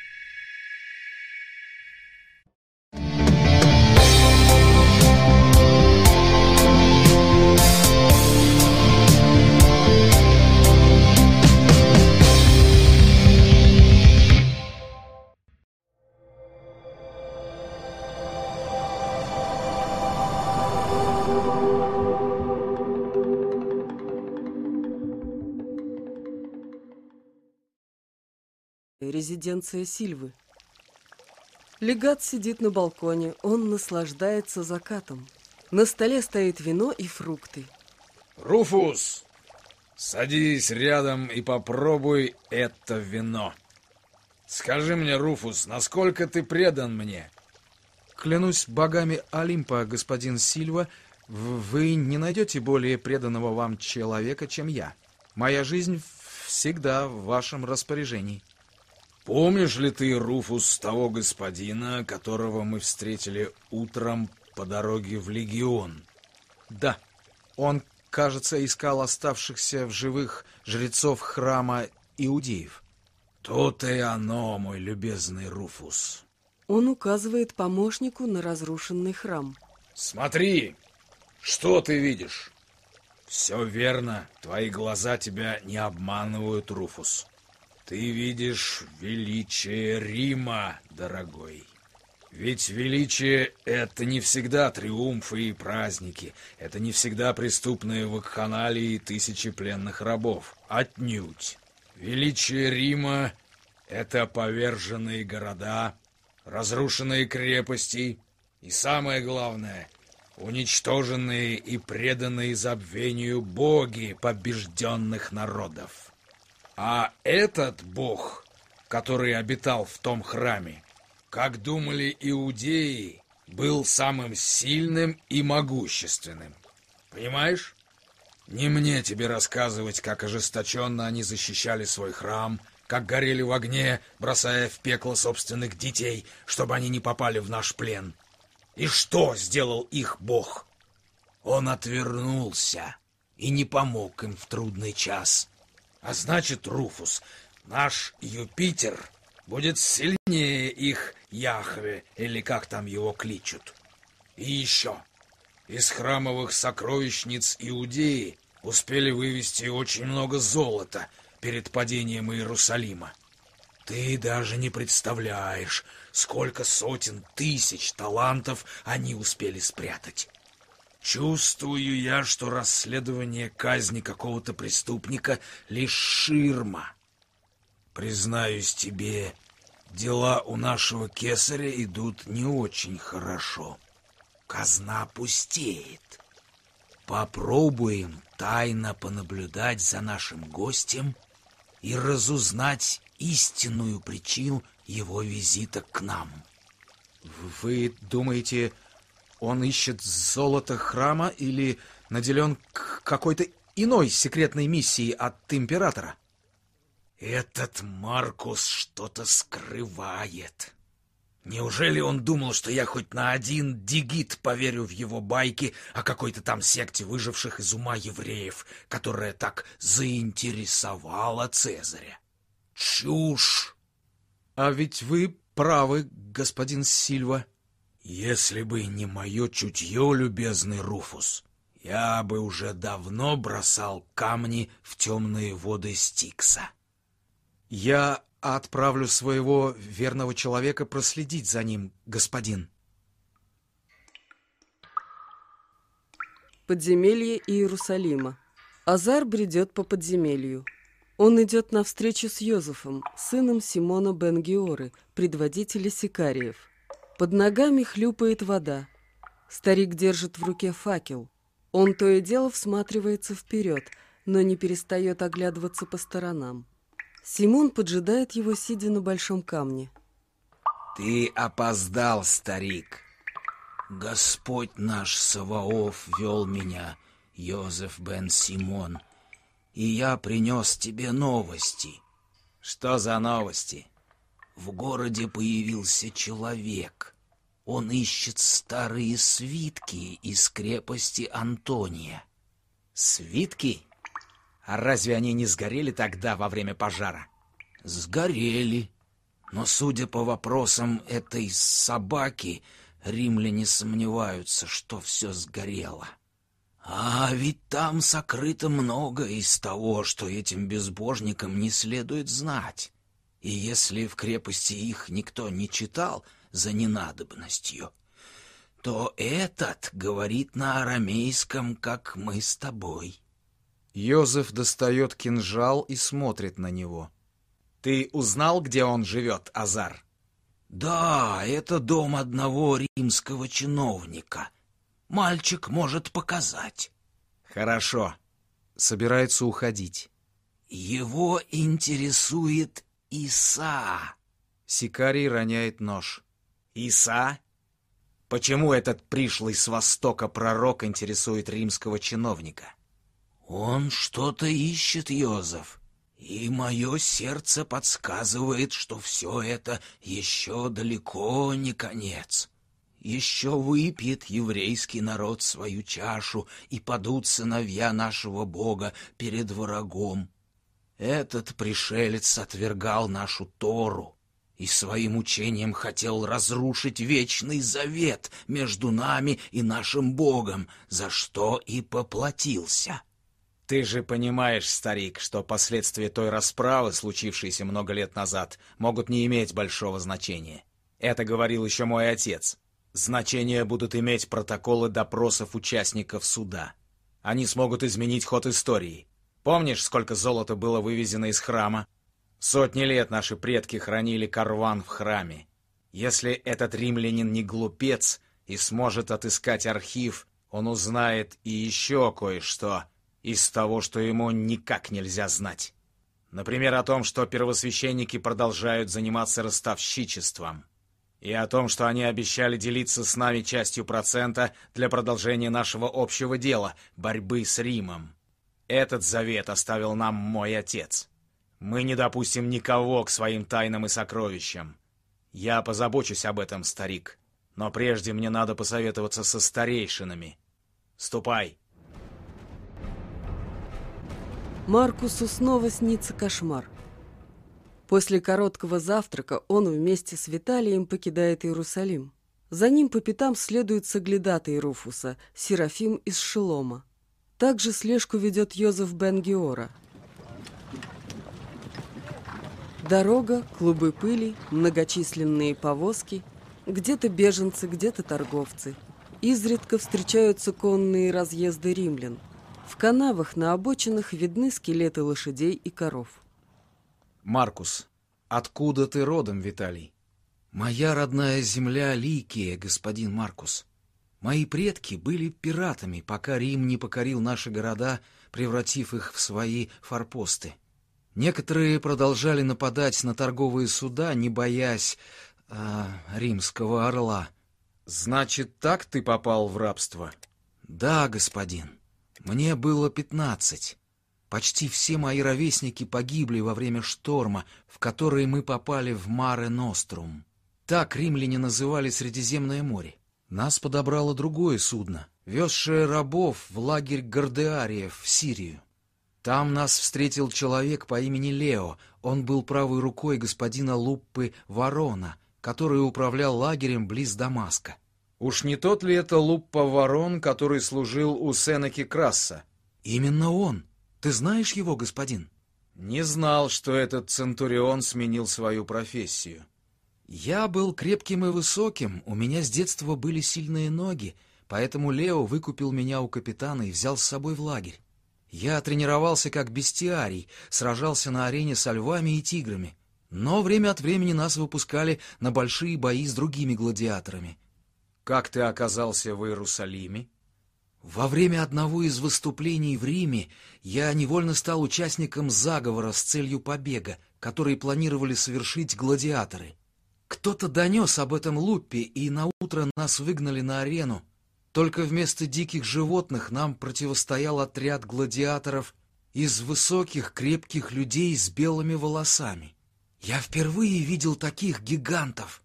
Резиденция Сильвы. Легат сидит на балконе, он наслаждается закатом. На столе стоит вино и фрукты. Руфус, садись рядом и попробуй это вино. Скажи мне, Руфус, насколько ты предан мне? Клянусь богами Олимпа, господин Сильва, вы не найдете более преданного вам человека, чем я. Моя жизнь всегда в вашем распоряжении. Помнишь ли ты, Руфус, того господина, которого мы встретили утром по дороге в Легион? Да, он, кажется, искал оставшихся в живых жрецов храма иудеев. То-то и оно, мой любезный Руфус. Он указывает помощнику на разрушенный храм. Смотри, что ты видишь? Все верно, твои глаза тебя не обманывают, Руфус. Ты видишь величие Рима, дорогой. Ведь величие — это не всегда триумфы и праздники, это не всегда преступные вакханалии тысячи пленных рабов. Отнюдь. Величие Рима — это поверженные города, разрушенные крепости и, самое главное, уничтоженные и преданные забвению боги побежденных народов. А этот бог, который обитал в том храме, как думали иудеи, был самым сильным и могущественным. Понимаешь? Не мне тебе рассказывать, как ожесточенно они защищали свой храм, как горели в огне, бросая в пекло собственных детей, чтобы они не попали в наш плен. И что сделал их бог? Он отвернулся и не помог им в трудный час. А значит, Руфус, наш Юпитер будет сильнее их Яхве, или как там его кличут. И еще, из храмовых сокровищниц Иудеи успели вывести очень много золота перед падением Иерусалима. Ты даже не представляешь, сколько сотен тысяч талантов они успели спрятать. Чувствую я, что расследование казни какого-то преступника — лишь ширма. Признаюсь тебе, дела у нашего кесаря идут не очень хорошо. Казна пустеет. Попробуем тайно понаблюдать за нашим гостем и разузнать истинную причину его визита к нам. Вы думаете, он ищет золото храма или наделен какой-то иной секретной миссией от императора? Этот Маркус что-то скрывает. Неужели он думал, что я хоть на один дигит поверю в его байки о какой-то там секте выживших из ума евреев, которая так заинтересовала Цезаря? Чушь! А ведь вы правы, господин Сильва. Если бы не мое чутье, любезный Руфус, я бы уже давно бросал камни в темные воды Стикса. Я отправлю своего верного человека проследить за ним, господин. Подземелье Иерусалима. Азар бредет по подземелью. Он идет навстречу с Йозефом, сыном Симона бен-Георы, предводителя сикариев. Под ногами хлюпает вода. Старик держит в руке факел. Он то и дело всматривается вперед, но не перестает оглядываться по сторонам. Симон поджидает его, сидя на большом камне. «Ты опоздал, старик. Господь наш Саваоф вел меня, Йозеф бен Симон, и я принес тебе новости». «Что за новости?» «В городе появился человек. Он ищет старые свитки из крепости Антония». «Свитки?» А разве они не сгорели тогда во время пожара? Сгорели. Но, судя по вопросам этой собаки, римляне сомневаются, что все сгорело. А ведь там сокрыто много из того, что этим безбожникам не следует знать. И если в крепости их никто не читал за ненадобностью, то этот говорит на арамейском, как мы с тобой. Йозеф достает кинжал и смотрит на него. «Ты узнал, где он живет, Азар?» «Да, это дом одного римского чиновника. Мальчик может показать». «Хорошо». Собирается уходить. «Его интересует Иса». Сикарий роняет нож. «Иса? Почему этот пришлый с Востока пророк интересует римского чиновника?» Он что-то ищет, Йозеф, и мое сердце подсказывает, что все это еще далеко не конец. Еще выпьет еврейский народ свою чашу, и падут сыновья нашего Бога перед врагом. Этот пришелец отвергал нашу Тору и своим учением хотел разрушить вечный завет между нами и нашим Богом, за что и поплатился. Ты же понимаешь, старик, что последствия той расправы, случившейся много лет назад, могут не иметь большого значения. Это говорил еще мой отец. Значение будут иметь протоколы допросов участников суда. Они смогут изменить ход истории. Помнишь, сколько золота было вывезено из храма? Сотни лет наши предки хранили карван в храме. Если этот римлянин не глупец и сможет отыскать архив, он узнает и еще кое-что — из того, что ему никак нельзя знать. Например, о том, что первосвященники продолжают заниматься ростовщичеством. И о том, что они обещали делиться с нами частью процента для продолжения нашего общего дела — борьбы с Римом. Этот завет оставил нам мой отец. Мы не допустим никого к своим тайнам и сокровищам. Я позабочусь об этом, старик. Но прежде мне надо посоветоваться со старейшинами. Ступай, Маркусу снова снится кошмар. После короткого завтрака он вместе с Виталием покидает Иерусалим. За ним по пятам следует соглядатый Руфуса, Серафим из Шелома. Также слежку ведет Йозеф бен Геора. Дорога, клубы пыли, многочисленные повозки, где-то беженцы, где-то торговцы. Изредка встречаются конные разъезды римлян – в канавах на обочинах видны скелеты лошадей и коров. Маркус, откуда ты родом, Виталий? Моя родная земля Ликия, господин Маркус. Мои предки были пиратами, пока Рим не покорил наши города, превратив их в свои форпосты. Некоторые продолжали нападать на торговые суда, не боясь э, римского орла. Значит, так ты попал в рабство? Да, господин. Мне было пятнадцать. Почти все мои ровесники погибли во время шторма, в который мы попали в Маре Нострум. Так римляне называли Средиземное море. Нас подобрало другое судно, везшее рабов в лагерь Гордеариев в Сирию. Там нас встретил человек по имени Лео. Он был правой рукой господина Луппы Ворона, который управлял лагерем близ Дамаска. Уж не тот ли это Луппа Ворон, который служил у Сенеки Краса? Именно он. Ты знаешь его, господин? Не знал, что этот Центурион сменил свою профессию. Я был крепким и высоким, у меня с детства были сильные ноги, поэтому Лео выкупил меня у капитана и взял с собой в лагерь. Я тренировался как бестиарий, сражался на арене со львами и тиграми, но время от времени нас выпускали на большие бои с другими гладиаторами — как ты оказался в Иерусалиме? Во время одного из выступлений в Риме я невольно стал участником заговора с целью побега, который планировали совершить гладиаторы. Кто-то донес об этом Луппе, и на утро нас выгнали на арену. Только вместо диких животных нам противостоял отряд гладиаторов из высоких крепких людей с белыми волосами. Я впервые видел таких гигантов.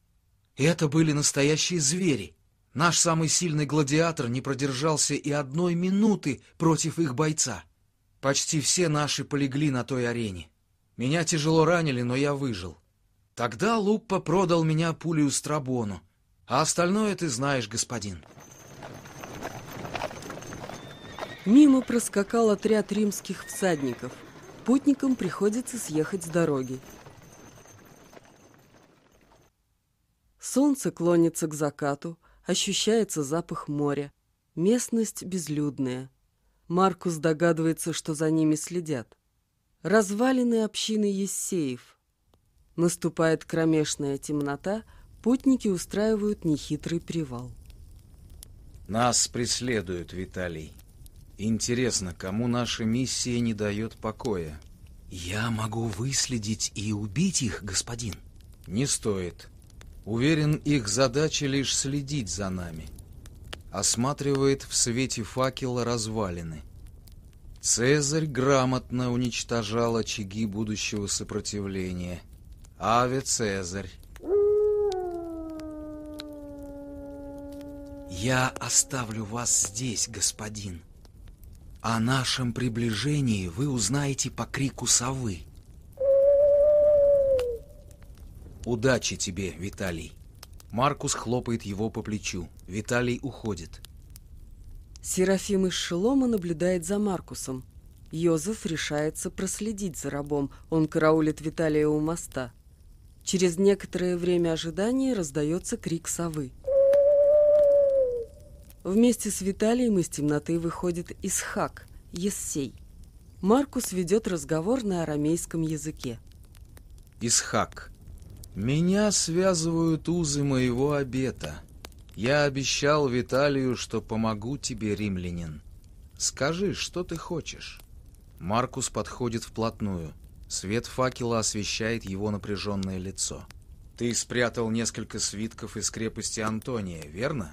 Это были настоящие звери. Наш самый сильный гладиатор не продержался и одной минуты против их бойца. Почти все наши полегли на той арене. Меня тяжело ранили, но я выжил. Тогда Луппа продал меня пулею Страбону, а остальное ты знаешь, господин. Мимо проскакал отряд римских всадников. Путникам приходится съехать с дороги. Солнце клонится к закату, ощущается запах моря. Местность безлюдная. Маркус догадывается, что за ними следят. Развалины общины Ессеев. Наступает кромешная темнота, путники устраивают нехитрый привал. Нас преследуют, Виталий. Интересно, кому наша миссия не дает покоя? Я могу выследить и убить их, господин. Не стоит. Уверен, их задача лишь следить за нами. Осматривает в свете факела развалины. Цезарь грамотно уничтожал очаги будущего сопротивления. Аве Цезарь. Я оставлю вас здесь, господин. О нашем приближении вы узнаете по крику совы. Удачи тебе, Виталий. Маркус хлопает его по плечу. Виталий уходит. Серафим из Шелома наблюдает за Маркусом. Йозеф решается проследить за рабом. Он караулит Виталия у моста. Через некоторое время ожидания раздается крик совы. Вместе с Виталием из темноты выходит Исхак, Ессей. Маркус ведет разговор на арамейском языке. Исхак. Меня связывают узы моего обета. Я обещал Виталию, что помогу тебе, римлянин. Скажи, что ты хочешь? Маркус подходит вплотную. Свет факела освещает его напряженное лицо. Ты спрятал несколько свитков из крепости Антония, верно?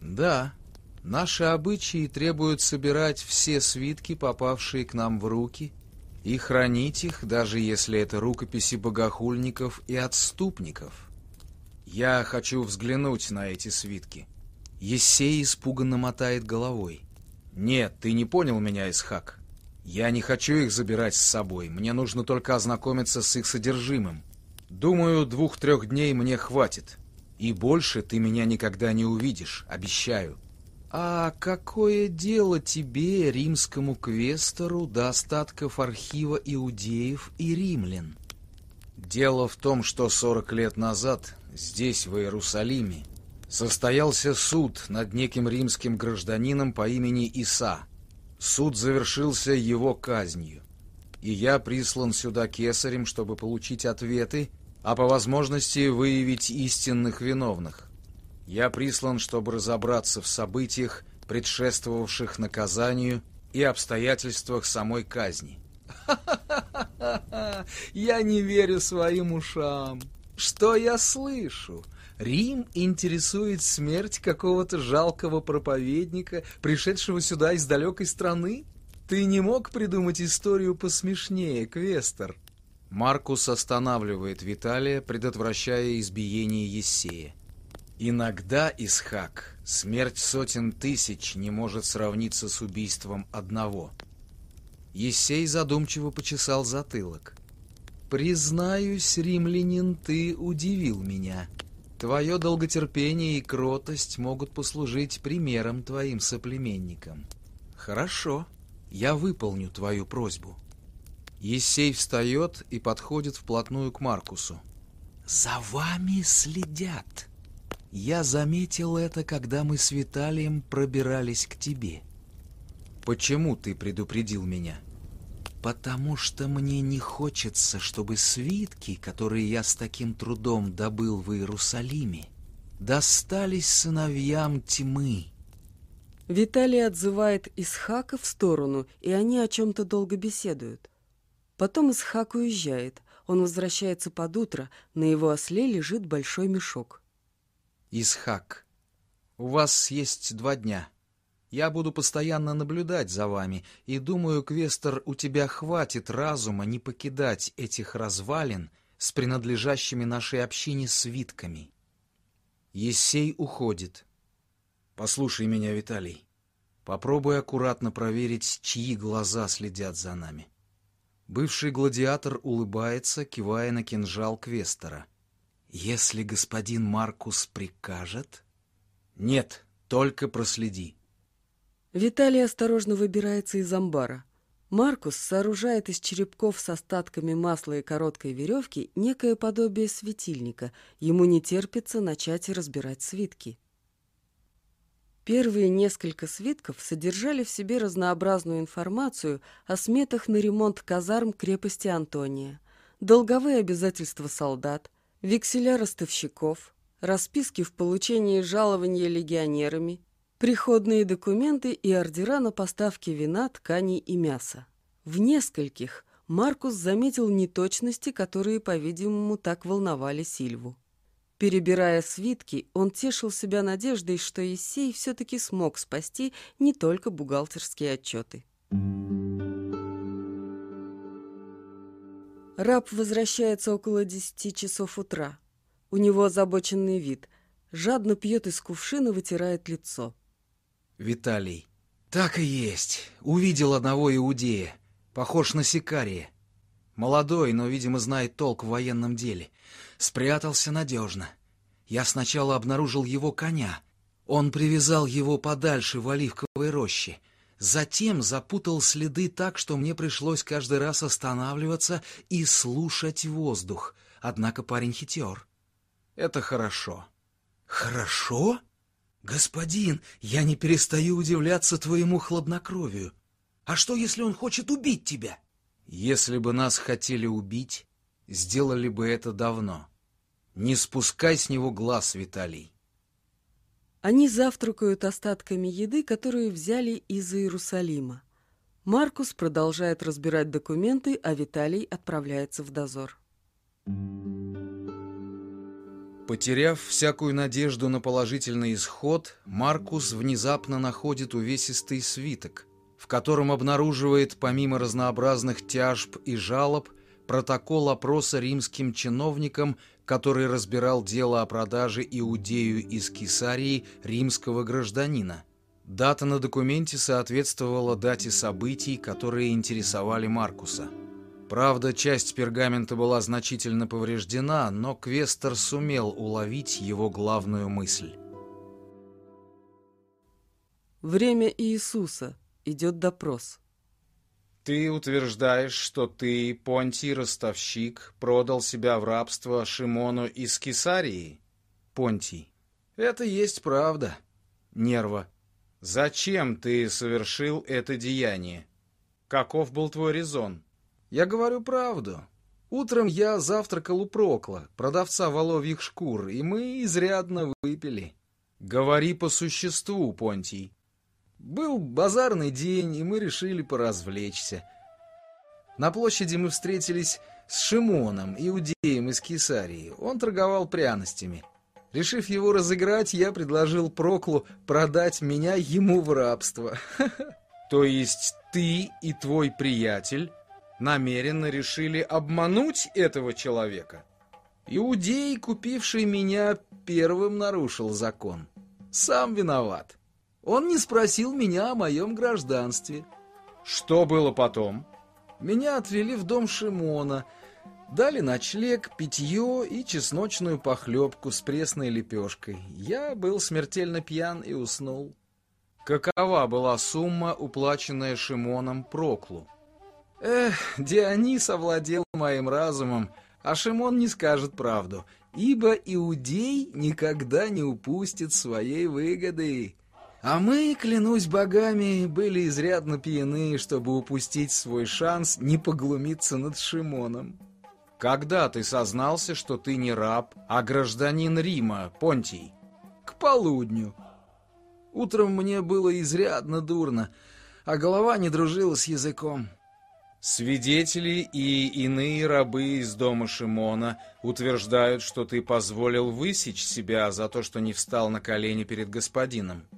Да. Наши обычаи требуют собирать все свитки, попавшие к нам в руки, и хранить их, даже если это рукописи богохульников и отступников. Я хочу взглянуть на эти свитки. Есей испуганно мотает головой. Нет, ты не понял меня, Исхак. Я не хочу их забирать с собой, мне нужно только ознакомиться с их содержимым. Думаю, двух-трех дней мне хватит. И больше ты меня никогда не увидишь, обещаю. А какое дело тебе, римскому квестору, до остатков архива иудеев и римлян? Дело в том, что сорок лет назад здесь, в Иерусалиме, состоялся суд над неким римским гражданином по имени Иса. Суд завершился его казнью, и я прислан сюда кесарем, чтобы получить ответы а по возможности выявить истинных виновных. Я прислан, чтобы разобраться в событиях, предшествовавших наказанию и обстоятельствах самой казни. (laughs) Я не верю своим ушам. Что я слышу? Рим интересует смерть какого-то жалкого проповедника, пришедшего сюда из далекой страны? Ты не мог придумать историю посмешнее, Квестер? Маркус останавливает Виталия, предотвращая избиение Ессея. Иногда, Исхак, смерть сотен тысяч не может сравниться с убийством одного. Ессей задумчиво почесал затылок. «Признаюсь, римлянин, ты удивил меня. Твое долготерпение и кротость могут послужить примером твоим соплеменникам. Хорошо, я выполню твою просьбу». Есей встает и подходит вплотную к Маркусу. «За вами следят. Я заметил это, когда мы с Виталием пробирались к тебе». «Почему ты предупредил меня?» «Потому что мне не хочется, чтобы свитки, которые я с таким трудом добыл в Иерусалиме, достались сыновьям тьмы. Виталий отзывает Исхака в сторону, и они о чем-то долго беседуют. Потом Исхак уезжает. Он возвращается под утро, на его осле лежит большой мешок. Исхак, у вас есть два дня. Я буду постоянно наблюдать за вами, и думаю, Квестер, у тебя хватит разума не покидать этих развалин с принадлежащими нашей общине свитками. Есей уходит. Послушай меня, Виталий. Попробуй аккуратно проверить, чьи глаза следят за нами. Бывший гладиатор улыбается, кивая на кинжал Квестера. Если господин Маркус прикажет... Нет, только проследи. Виталий осторожно выбирается из амбара. Маркус сооружает из черепков с остатками масла и короткой веревки некое подобие светильника. Ему не терпится начать разбирать свитки. Первые несколько свитков содержали в себе разнообразную информацию о сметах на ремонт казарм крепости Антония, долговые обязательства солдат, векселя ростовщиков, расписки в получении жалования легионерами, приходные документы и ордера на поставки вина, тканей и мяса. В нескольких Маркус заметил неточности, которые, по-видимому, так волновали Сильву. Перебирая свитки, он тешил себя надеждой, что Исей все-таки смог спасти не только бухгалтерские отчеты. Раб возвращается около десяти часов утра. У него озабоченный вид. Жадно пьет из кувшина, вытирает лицо. Виталий. Так и есть. Увидел одного иудея. Похож на сикария. Молодой, но, видимо, знает толк в военном деле. Спрятался надежно. Я сначала обнаружил его коня. Он привязал его подальше в оливковой роще. Затем запутал следы так, что мне пришлось каждый раз останавливаться и слушать воздух. Однако парень хитер. Это хорошо. Хорошо? «Господин, я не перестаю удивляться твоему хладнокровию. А что, если он хочет убить тебя?» «Если бы нас хотели убить, сделали бы это давно. Не спускай с него глаз, Виталий». Они завтракают остатками еды, которую взяли из Иерусалима. Маркус продолжает разбирать документы, а Виталий отправляется в дозор. Потеряв всякую надежду на положительный исход, Маркус внезапно находит увесистый свиток, в котором обнаруживает, помимо разнообразных тяжб и жалоб, протокол опроса римским чиновникам, который разбирал дело о продаже иудею из Кесарии римского гражданина. Дата на документе соответствовала дате событий, которые интересовали Маркуса – Правда, часть пергамента была значительно повреждена, но Квестер сумел уловить его главную мысль. Время Иисуса. Идет допрос. Ты утверждаешь, что ты, Понтий Ростовщик, продал себя в рабство Шимону из Кесарии? Понтий. Это есть правда. Нерва. Зачем ты совершил это деяние? Каков был твой резон? Я говорю правду. Утром я завтракал у Прокла, продавца воловьих шкур, и мы изрядно выпили. Говори по существу, Понтий. Был базарный день, и мы решили поразвлечься. На площади мы встретились с Шимоном, иудеем из Кесарии. Он торговал пряностями. Решив его разыграть, я предложил Проклу продать меня ему в рабство. (laughs) То есть ты и твой приятель намеренно решили обмануть этого человека. Иудей, купивший меня, первым нарушил закон. Сам виноват. Он не спросил меня о моем гражданстве. Что было потом? Меня отвели в дом Шимона, дали ночлег, питье и чесночную похлебку с пресной лепешкой. Я был смертельно пьян и уснул. Какова была сумма, уплаченная Шимоном Проклу? Эх, Дионис овладел моим разумом, а Шимон не скажет правду, ибо иудей никогда не упустит своей выгоды. А мы, клянусь богами, были изрядно пьяны, чтобы упустить свой шанс не поглумиться над Шимоном. Когда ты сознался, что ты не раб, а гражданин Рима, Понтий? К полудню. Утром мне было изрядно дурно, а голова не дружила с языком. Свидетели и иные рабы из дома Шимона утверждают, что ты позволил высечь себя за то, что не встал на колени перед господином.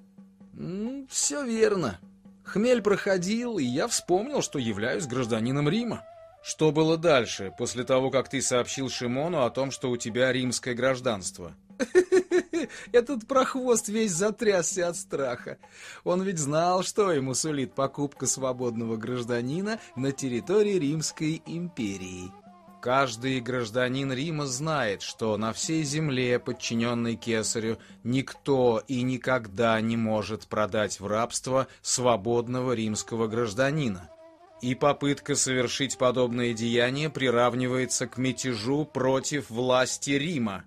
«Все верно. Хмель проходил, и я вспомнил, что являюсь гражданином Рима». Что было дальше, после того, как ты сообщил Шимону о том, что у тебя римское гражданство? (laughs) Этот прохвост весь затрясся от страха. Он ведь знал, что ему сулит покупка свободного гражданина на территории Римской империи. Каждый гражданин Рима знает, что на всей земле, подчиненной кесарю, никто и никогда не может продать в рабство свободного римского гражданина. И попытка совершить подобное деяние приравнивается к мятежу против власти Рима.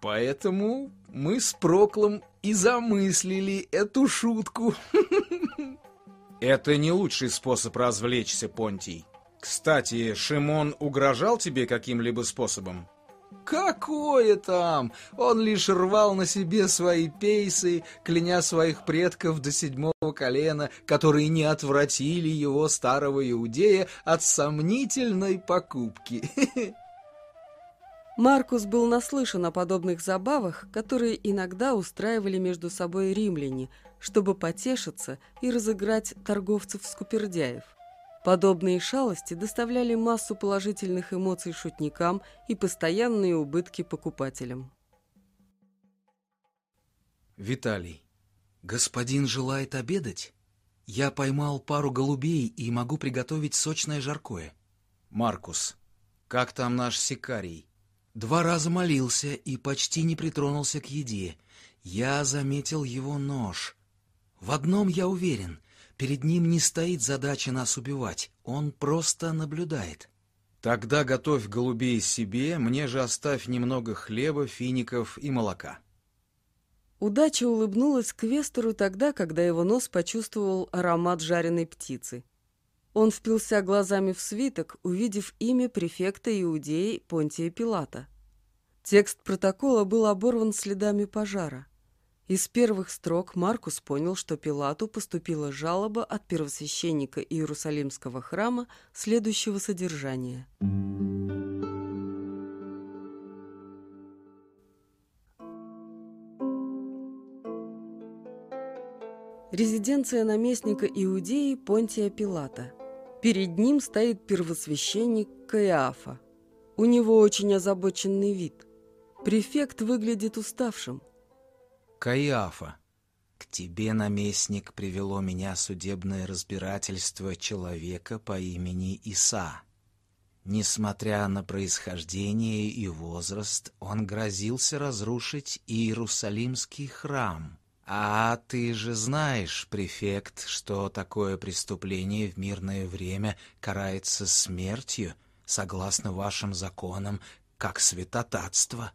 Поэтому мы с Проклом и замыслили эту шутку. (laughs) Это не лучший способ развлечься, Понтий. Кстати, Шимон угрожал тебе каким-либо способом? Какое там? Он лишь рвал на себе свои пейсы, кляня своих предков до седьмого колена, которые не отвратили его старого иудея от сомнительной покупки. (laughs) Маркус был наслышан о подобных забавах, которые иногда устраивали между собой римляне, чтобы потешиться и разыграть торговцев-скупердяев. Подобные шалости доставляли массу положительных эмоций шутникам и постоянные убытки покупателям. Виталий, господин желает обедать? Я поймал пару голубей и могу приготовить сочное жаркое. Маркус, как там наш сикарий? Два раза молился и почти не притронулся к еде. Я заметил его нож. В одном я уверен — Перед ним не стоит задача нас убивать, он просто наблюдает. Тогда готовь голубей себе, мне же оставь немного хлеба, фиников и молока. Удача улыбнулась Квестеру тогда, когда его нос почувствовал аромат жареной птицы. Он впился глазами в свиток, увидев имя префекта Иудеи Понтия Пилата. Текст протокола был оборван следами пожара. Из первых строк Маркус понял, что Пилату поступила жалоба от первосвященника Иерусалимского храма следующего содержания. Резиденция наместника Иудеи Понтия Пилата. Перед ним стоит первосвященник Каиафа. У него очень озабоченный вид. Префект выглядит уставшим – Каиафа. К тебе, наместник, привело меня судебное разбирательство человека по имени Иса. Несмотря на происхождение и возраст, он грозился разрушить Иерусалимский храм. А ты же знаешь, префект, что такое преступление в мирное время карается смертью, согласно вашим законам, как святотатство.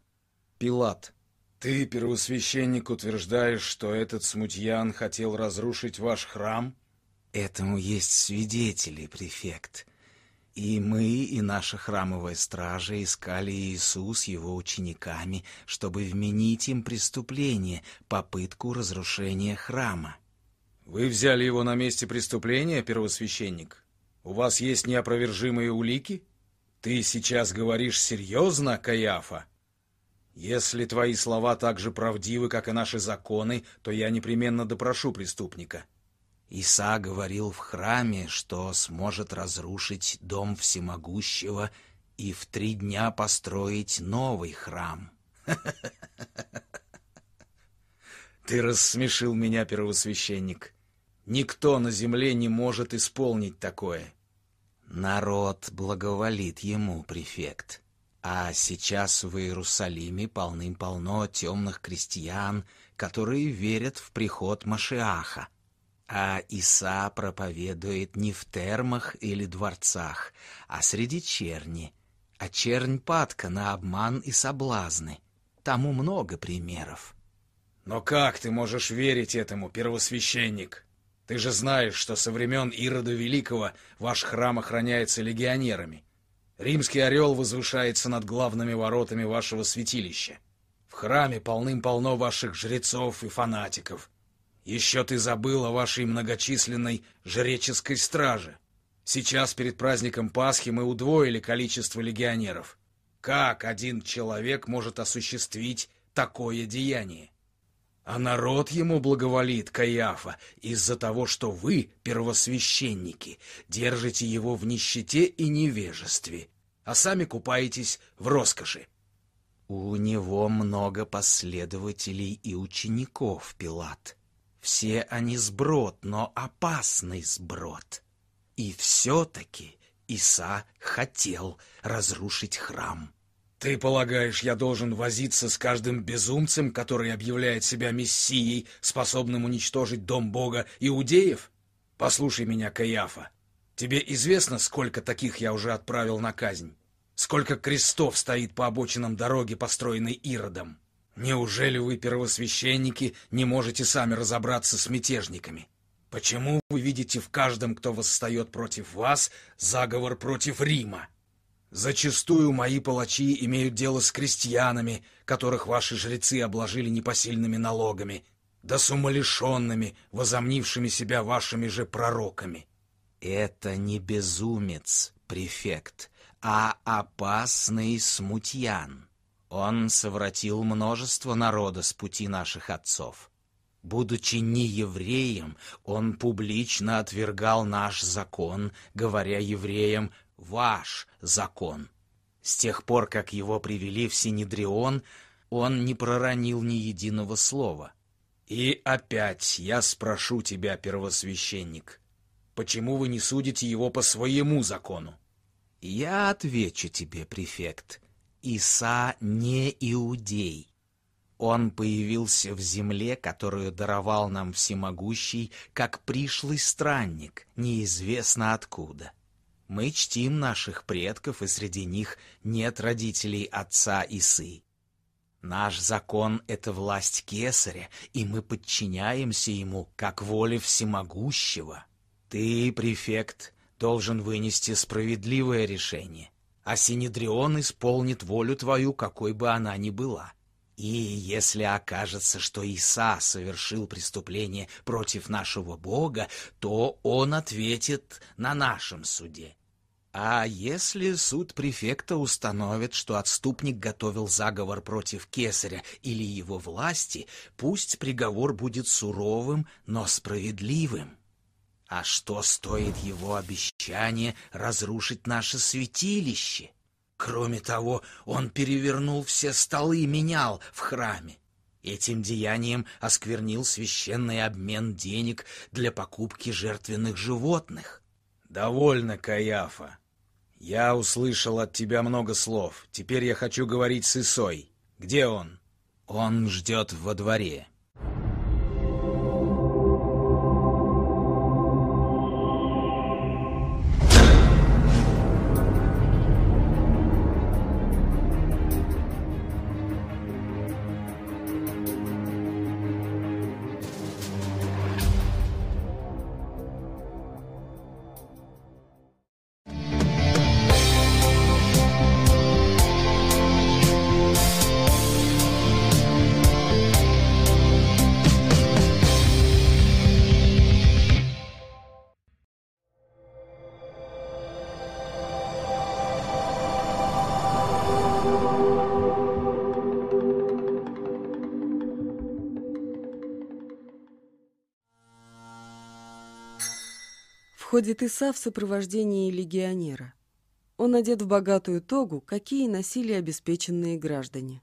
Пилат. Ты, первосвященник, утверждаешь, что этот смутьян хотел разрушить ваш храм? Этому есть свидетели, префект. И мы, и наша храмовая стража искали Иисус его учениками, чтобы вменить им преступление, попытку разрушения храма. Вы взяли его на месте преступления, первосвященник? У вас есть неопровержимые улики? Ты сейчас говоришь серьезно, Каяфа? Если твои слова так же правдивы, как и наши законы, то я непременно допрошу преступника. Иса говорил в храме, что сможет разрушить дом всемогущего и в три дня построить новый храм. (laughs) Ты рассмешил меня, первосвященник. Никто на земле не может исполнить такое. Народ благоволит ему, префект. А сейчас в Иерусалиме полным-полно темных крестьян, которые верят в приход Машиаха. А Иса проповедует не в термах или дворцах, а среди черни. А чернь падка на обман и соблазны. Тому много примеров. Но как ты можешь верить этому, первосвященник? Ты же знаешь, что со времен Ирода Великого ваш храм охраняется легионерами. Римский орел возвышается над главными воротами вашего святилища. В храме полным-полно ваших жрецов и фанатиков. Еще ты забыл о вашей многочисленной жреческой страже. Сейчас перед праздником Пасхи мы удвоили количество легионеров. Как один человек может осуществить такое деяние? А народ ему благоволит, Каиафа, из-за того, что вы, первосвященники, держите его в нищете и невежестве, а сами купаетесь в роскоши. У него много последователей и учеников, Пилат. Все они сброд, но опасный сброд. И все-таки Иса хотел разрушить храм. Ты полагаешь, я должен возиться с каждым безумцем, который объявляет себя мессией, способным уничтожить дом Бога иудеев? Послушай меня, Каиафа. Тебе известно, сколько таких я уже отправил на казнь? Сколько крестов стоит по обочинам дороги, построенной Иродом? Неужели вы, первосвященники, не можете сами разобраться с мятежниками? Почему вы видите в каждом, кто восстает против вас, заговор против Рима? Зачастую мои палачи имеют дело с крестьянами, которых ваши жрецы обложили непосильными налогами, да с умалишенными, возомнившими себя вашими же пророками. Это не безумец, префект, а опасный смутьян. Он совратил множество народа с пути наших отцов. Будучи не евреем, он публично отвергал наш закон, говоря евреям «ваш закон». С тех пор, как его привели в Синедрион, он не проронил ни единого слова. И опять я спрошу тебя, первосвященник, почему вы не судите его по своему закону? Я отвечу тебе, префект. Иса не иудей. Он появился в земле, которую даровал нам всемогущий, как пришлый странник, неизвестно откуда. Мы чтим наших предков, и среди них нет родителей отца Исы. Наш закон — это власть кесаря, и мы подчиняемся ему, как воле всемогущего. Ты, префект, должен вынести справедливое решение, а Синедрион исполнит волю твою, какой бы она ни была. И если окажется, что Иса совершил преступление против нашего Бога, то он ответит на нашем суде. А если суд префекта установит, что отступник готовил заговор против кесаря или его власти, пусть приговор будет суровым, но справедливым. А что стоит его обещание разрушить наше святилище? Кроме того, он перевернул все столы и менял в храме. Этим деянием осквернил священный обмен денег для покупки жертвенных животных. «Довольно, Каяфа. Я услышал от тебя много слов. Теперь я хочу говорить с Исой. Где он?» «Он ждет во дворе». Входит Иса в сопровождении легионера. Он одет в богатую тогу, какие носили обеспеченные граждане.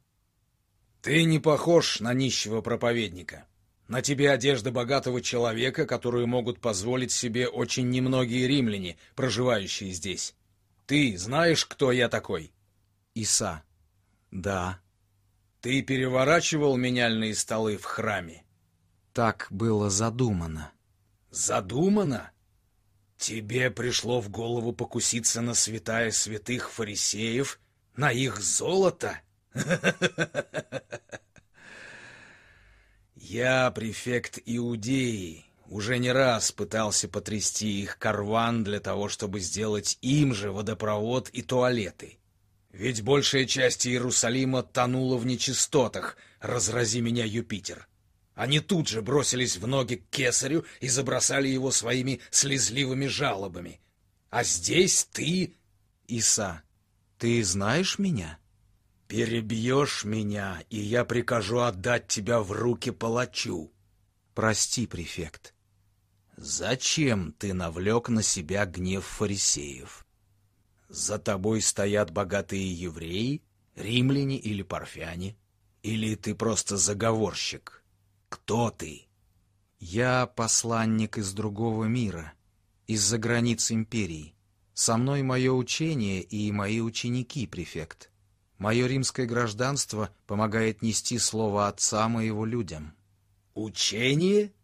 «Ты не похож на нищего проповедника. На тебе одежда богатого человека, которую могут позволить себе очень немногие римляне, проживающие здесь. Ты знаешь, кто я такой?» «Иса». «Да». «Ты переворачивал меняльные столы в храме?» «Так было задумано». «Задумано?» Тебе пришло в голову покуситься на святая святых фарисеев, на их золото? (laughs) Я, префект Иудеи, уже не раз пытался потрясти их карван для того, чтобы сделать им же водопровод и туалеты. Ведь большая часть Иерусалима тонула в нечистотах, разрази меня Юпитер. Они тут же бросились в ноги к кесарю и забросали его своими слезливыми жалобами. А здесь ты... Иса, ты знаешь меня? Перебьешь меня, и я прикажу отдать тебя в руки палачу. Прости, префект. Зачем ты навлек на себя гнев фарисеев? За тобой стоят богатые евреи, римляне или парфяне? Или ты просто заговорщик? Кто ты? Я посланник из другого мира, из-за границ империи. Со мной мое учение и мои ученики, префект. Мое римское гражданство помогает нести слово Отца моего людям. Учение?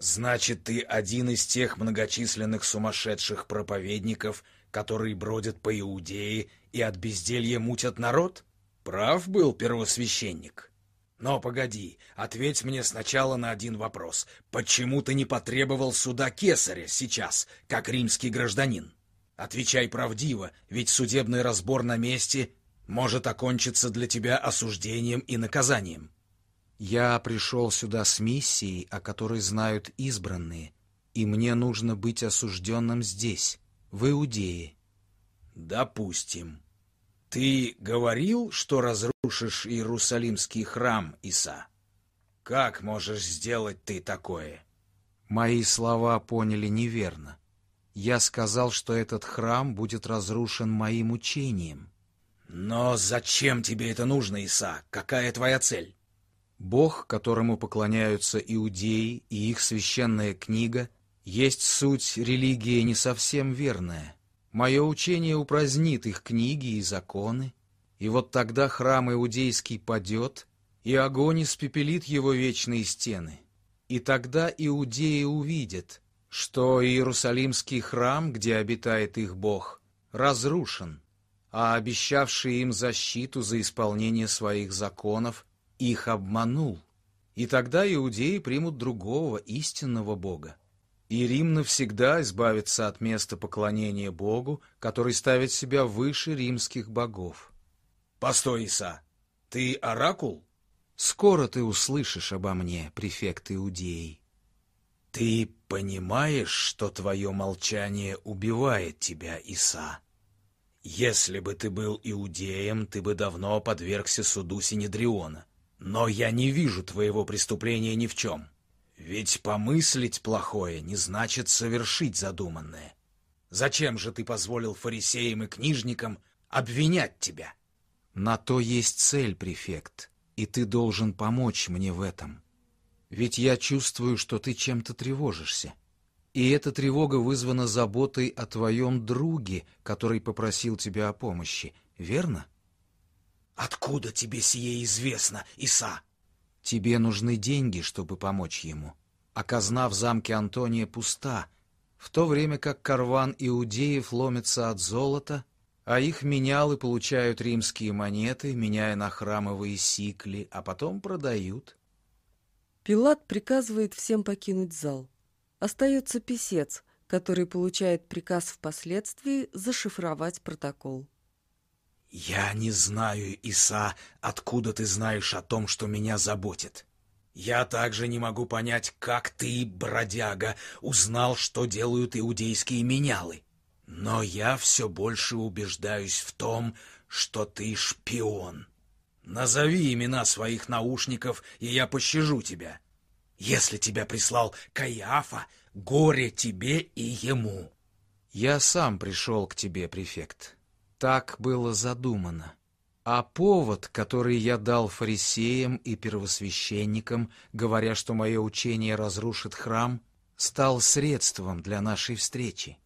Значит, ты один из тех многочисленных сумасшедших проповедников, которые бродят по Иудее и от безделья мутят народ? Прав был первосвященник. Но погоди, ответь мне сначала на один вопрос. Почему ты не потребовал суда кесаря сейчас, как римский гражданин? Отвечай правдиво, ведь судебный разбор на месте может окончиться для тебя осуждением и наказанием. Я пришел сюда с миссией, о которой знают избранные, и мне нужно быть осужденным здесь, в Иудее. Допустим. Ты говорил, что разрушишь Иерусалимский храм, Иса? Как можешь сделать ты такое? Мои слова поняли неверно. Я сказал, что этот храм будет разрушен моим учением. Но зачем тебе это нужно, Иса? Какая твоя цель? Бог, которому поклоняются иудеи и их священная книга, есть суть религии не совсем верная. Мое учение упразднит их книги и законы, и вот тогда храм иудейский падет, и огонь испепелит его вечные стены. И тогда иудеи увидят, что Иерусалимский храм, где обитает их Бог, разрушен, а обещавший им защиту за исполнение своих законов их обманул. И тогда иудеи примут другого, истинного Бога. И Рим навсегда избавится от места поклонения Богу, который ставит себя выше римских богов. Постой, Иса, ты оракул? Скоро ты услышишь обо мне, префект Иудеи. Ты понимаешь, что твое молчание убивает тебя, Иса? Если бы ты был иудеем, ты бы давно подвергся суду Синедриона. Но я не вижу твоего преступления ни в чем. Ведь помыслить плохое не значит совершить задуманное. Зачем же ты позволил фарисеям и книжникам обвинять тебя? На то есть цель, префект, и ты должен помочь мне в этом. Ведь я чувствую, что ты чем-то тревожишься. И эта тревога вызвана заботой о твоем друге, который попросил тебя о помощи, верно? Откуда тебе сие известно, Иса? Тебе нужны деньги, чтобы помочь ему. А казна в замке Антония пуста, в то время как карван иудеев ломится от золота, а их менялы получают римские монеты, меняя на храмовые сикли, а потом продают. Пилат приказывает всем покинуть зал. Остается писец, который получает приказ впоследствии зашифровать протокол. «Я не знаю, Иса, откуда ты знаешь о том, что меня заботит. Я также не могу понять, как ты, бродяга, узнал, что делают иудейские менялы. Но я все больше убеждаюсь в том, что ты шпион. Назови имена своих наушников, и я пощажу тебя. Если тебя прислал Каиафа, горе тебе и ему». «Я сам пришел к тебе, префект», так было задумано. А повод, который я дал фарисеям и первосвященникам, говоря, что мое учение разрушит храм, стал средством для нашей встречи.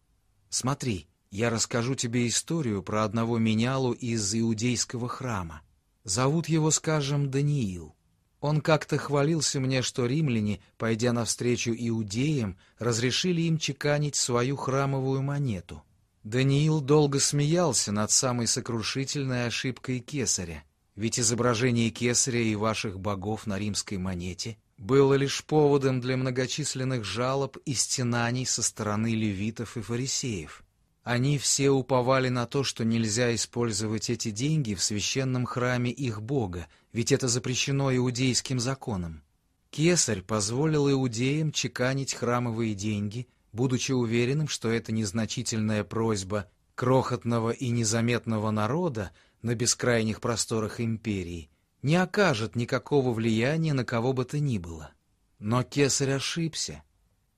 Смотри, я расскажу тебе историю про одного менялу из иудейского храма. Зовут его, скажем, Даниил. Он как-то хвалился мне, что римляне, пойдя навстречу иудеям, разрешили им чеканить свою храмовую монету — Даниил долго смеялся над самой сокрушительной ошибкой кесаря, ведь изображение кесаря и ваших богов на римской монете было лишь поводом для многочисленных жалоб и стенаний со стороны левитов и фарисеев. Они все уповали на то, что нельзя использовать эти деньги в священном храме их бога, ведь это запрещено иудейским законом. Кесарь позволил иудеям чеканить храмовые деньги, будучи уверенным, что это незначительная просьба крохотного и незаметного народа на бескрайних просторах империи не окажет никакого влияния на кого бы то ни было. Но кесарь ошибся.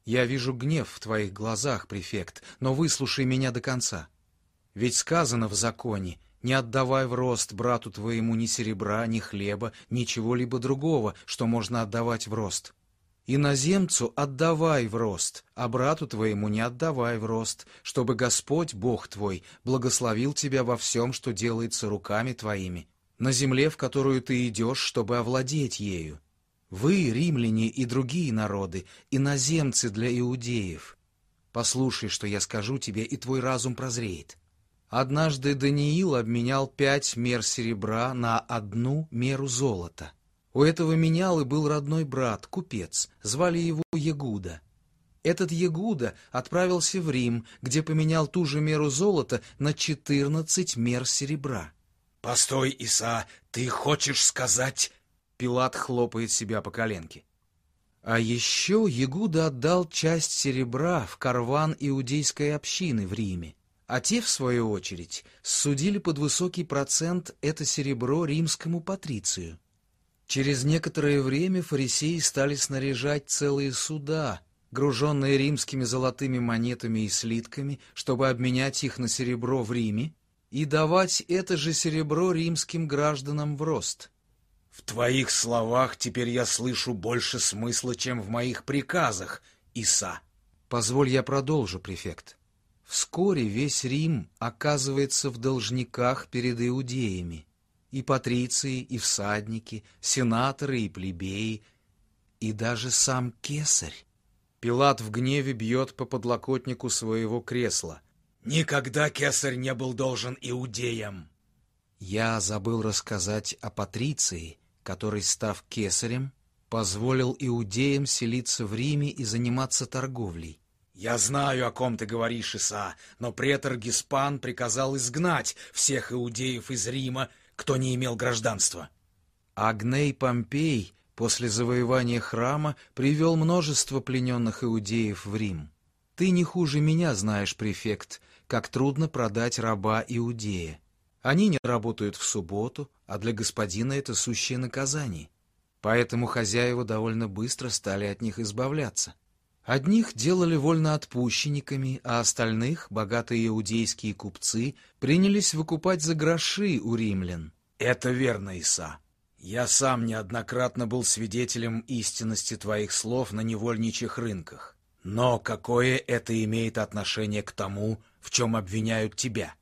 Я вижу гнев в твоих глазах, префект, но выслушай меня до конца. Ведь сказано в законе не отдавай в рост брату твоему ни серебра, ни хлеба, ничего-либо другого, что можно отдавать в рост. Иноземцу отдавай в рост, а брату твоему не отдавай в рост, чтобы Господь, Бог твой, благословил тебя во всем, что делается руками твоими, на земле, в которую ты идешь, чтобы овладеть ею. Вы, римляне и другие народы, иноземцы для иудеев. Послушай, что я скажу тебе, и твой разум прозреет. Однажды Даниил обменял пять мер серебра на одну меру золота. У этого менялы был родной брат, купец, звали его Ягуда. Этот Ягуда отправился в Рим, где поменял ту же меру золота на четырнадцать мер серебра. «Постой, Иса, ты хочешь сказать...» Пилат хлопает себя по коленке. А еще Ягуда отдал часть серебра в карван иудейской общины в Риме а те, в свою очередь, судили под высокий процент это серебро римскому патрицию. Через некоторое время фарисеи стали снаряжать целые суда, груженные римскими золотыми монетами и слитками, чтобы обменять их на серебро в Риме и давать это же серебро римским гражданам в рост. В твоих словах теперь я слышу больше смысла, чем в моих приказах, Иса. Позволь я продолжу, префект. Вскоре весь Рим оказывается в должниках перед иудеями. И патриции, и всадники, сенаторы и плебеи, и даже сам кесарь. Пилат в гневе бьет по подлокотнику своего кресла. «Никогда кесарь не был должен иудеям!» Я забыл рассказать о патриции, который, став кесарем, позволил иудеям селиться в Риме и заниматься торговлей. «Я знаю, о ком ты говоришь, Иса, но претор Гиспан приказал изгнать всех иудеев из Рима, кто не имел гражданства». Агней Помпей после завоевания храма привел множество плененных иудеев в Рим. Ты не хуже меня знаешь, префект, как трудно продать раба иудея. Они не работают в субботу, а для господина это сущее наказание. Поэтому хозяева довольно быстро стали от них избавляться. Одних делали вольноотпущенниками, а остальных богатые иудейские купцы принялись выкупать за гроши у римлян. Это верно, Иса. Я сам неоднократно был свидетелем истинности твоих слов на невольничьих рынках. Но какое это имеет отношение к тому, в чем обвиняют тебя?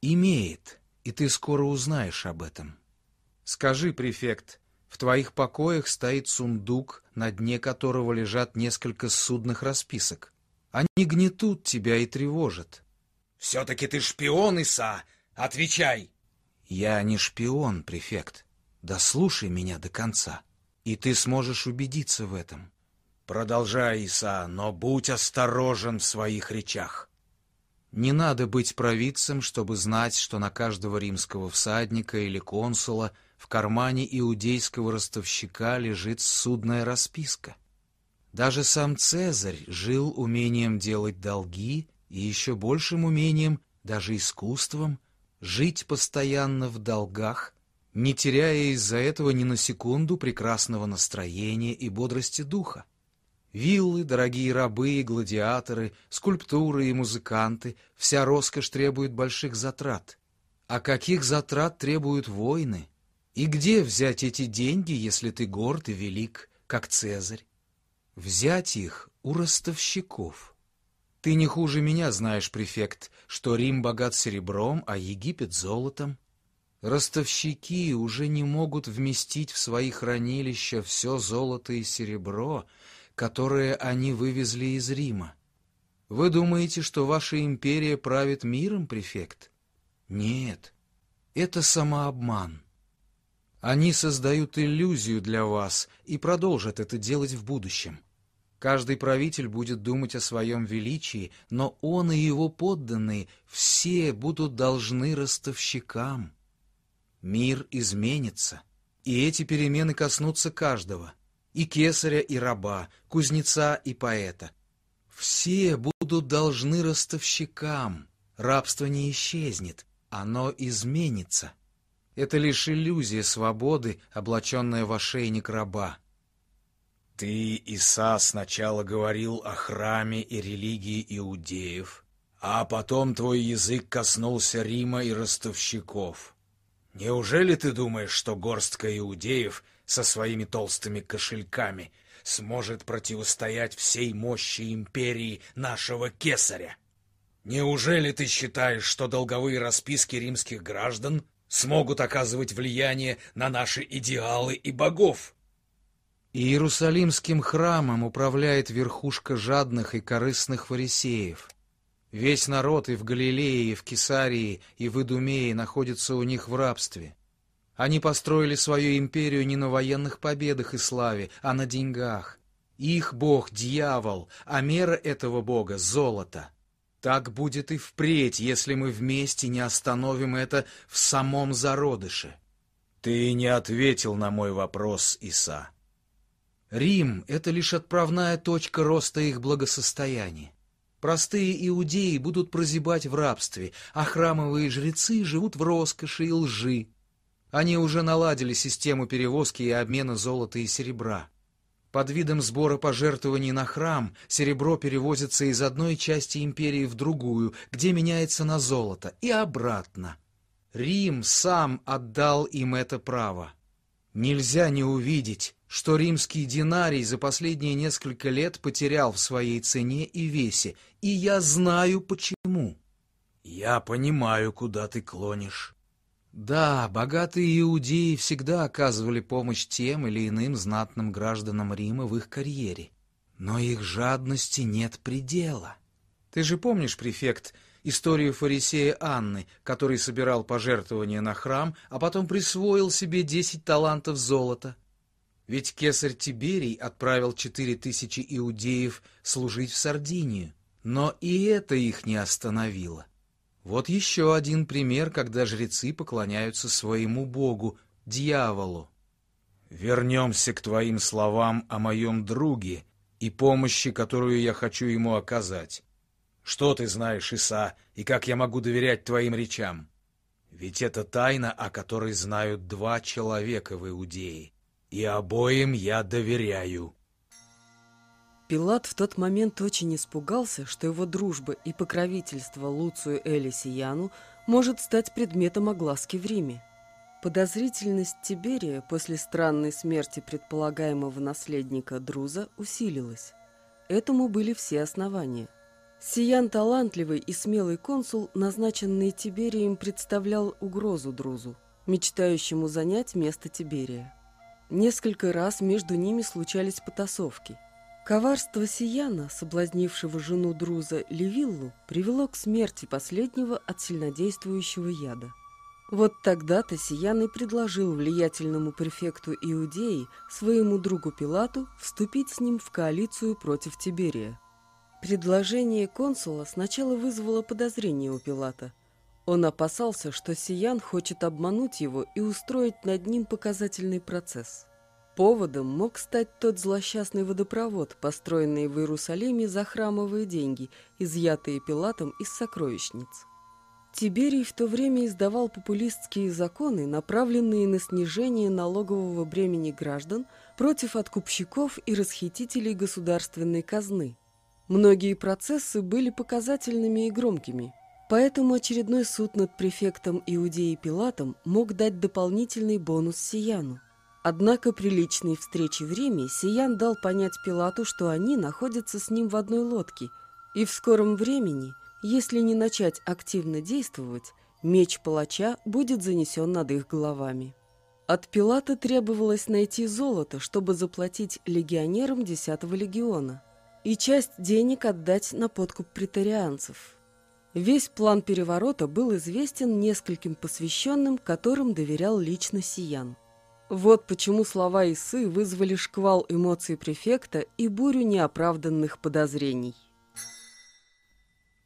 Имеет, и ты скоро узнаешь об этом. Скажи, префект, в твоих покоях стоит сундук, на дне которого лежат несколько судных расписок. Они гнетут тебя и тревожат. «Все-таки ты шпион, Иса! Отвечай!» «Я не шпион, префект. Да слушай меня до конца, и ты сможешь убедиться в этом». «Продолжай, Иса, но будь осторожен в своих речах». Не надо быть провидцем, чтобы знать, что на каждого римского всадника или консула – в кармане иудейского ростовщика лежит судная расписка. Даже сам Цезарь жил умением делать долги и еще большим умением, даже искусством, жить постоянно в долгах, не теряя из-за этого ни на секунду прекрасного настроения и бодрости духа. Виллы, дорогие рабы и гладиаторы, скульптуры и музыканты — вся роскошь требует больших затрат. А каких затрат требуют войны? И где взять эти деньги, если ты горд и велик, как Цезарь? Взять их у ростовщиков. Ты не хуже меня знаешь, префект, что Рим богат серебром, а Египет — золотом. Ростовщики уже не могут вместить в свои хранилища все золото и серебро, которое они вывезли из Рима. Вы думаете, что ваша империя правит миром, префект? Нет, это самообман. Они создают иллюзию для вас и продолжат это делать в будущем. Каждый правитель будет думать о своем величии, но он и его подданные все будут должны ростовщикам. Мир изменится, и эти перемены коснутся каждого. и кесаря, и раба, кузнеца и поэта. Все будут должны ростовщикам. Рабство не исчезнет, оно изменится. Это лишь иллюзия свободы, облаченная в ошейник раба. Ты, Иса, сначала говорил о храме и религии иудеев, а потом твой язык коснулся Рима и ростовщиков. Неужели ты думаешь, что горстка иудеев со своими толстыми кошельками сможет противостоять всей мощи империи нашего кесаря? Неужели ты считаешь, что долговые расписки римских граждан смогут оказывать влияние на наши идеалы и богов? Иерусалимским храмом управляет верхушка жадных и корыстных фарисеев. Весь народ и в Галилее, и в Кесарии, и в Идумее находится у них в рабстве. Они построили свою империю не на военных победах и славе, а на деньгах. Их бог — дьявол, а мера этого бога — золото. Так будет и впредь, если мы вместе не остановим это в самом зародыше. Ты не ответил на мой вопрос, Иса. Рим — это лишь отправная точка роста их благосостояния. Простые иудеи будут прозябать в рабстве, а храмовые жрецы живут в роскоши и лжи. Они уже наладили систему перевозки и обмена золота и серебра. Под видом сбора пожертвований на храм серебро перевозится из одной части империи в другую, где меняется на золото, и обратно. Рим сам отдал им это право. Нельзя не увидеть, что римский динарий за последние несколько лет потерял в своей цене и весе, и я знаю почему. Я понимаю, куда ты клонишь. Да, богатые иудеи всегда оказывали помощь тем или иным знатным гражданам Рима в их карьере. Но их жадности нет предела. Ты же помнишь, префект, историю фарисея Анны, который собирал пожертвования на храм, а потом присвоил себе десять талантов золота? Ведь кесарь Тиберий отправил четыре тысячи иудеев служить в Сардинию, но и это их не остановило. Вот еще один пример, когда жрецы поклоняются своему богу, дьяволу. Вернемся к твоим словам о моем друге и помощи, которую я хочу ему оказать. Что ты знаешь, Иса, и как я могу доверять твоим речам? Ведь это тайна, о которой знают два человека в Иудее и обоим я доверяю». Пилат в тот момент очень испугался, что его дружба и покровительство Луцию Элисияну может стать предметом огласки в Риме. Подозрительность Тиберия после странной смерти предполагаемого наследника Друза усилилась. Этому были все основания. Сиян талантливый и смелый консул, назначенный Тиберием, представлял угрозу Друзу, мечтающему занять место Тиберия. Несколько раз между ними случались потасовки. Коварство Сияна, соблазнившего жену Друза Левиллу, привело к смерти последнего от сильнодействующего яда. Вот тогда-то Сиян и предложил влиятельному префекту Иудеи, своему другу Пилату, вступить с ним в коалицию против Тиберия. Предложение консула сначала вызвало подозрение у Пилата – он опасался, что Сиян хочет обмануть его и устроить над ним показательный процесс. Поводом мог стать тот злосчастный водопровод, построенный в Иерусалиме за храмовые деньги, изъятые Пилатом из сокровищниц. Тиберий в то время издавал популистские законы, направленные на снижение налогового бремени граждан против откупщиков и расхитителей государственной казны. Многие процессы были показательными и громкими – Поэтому очередной суд над префектом Иудеи Пилатом мог дать дополнительный бонус Сияну. Однако при личной встрече в Риме Сиян дал понять Пилату, что они находятся с ним в одной лодке, и в скором времени, если не начать активно действовать, меч палача будет занесен над их головами. От Пилата требовалось найти золото, чтобы заплатить легионерам 10-го легиона, и часть денег отдать на подкуп претарианцев – Весь план переворота был известен нескольким посвященным, которым доверял лично Сиян. Вот почему слова Исы вызвали шквал эмоций префекта и бурю неоправданных подозрений.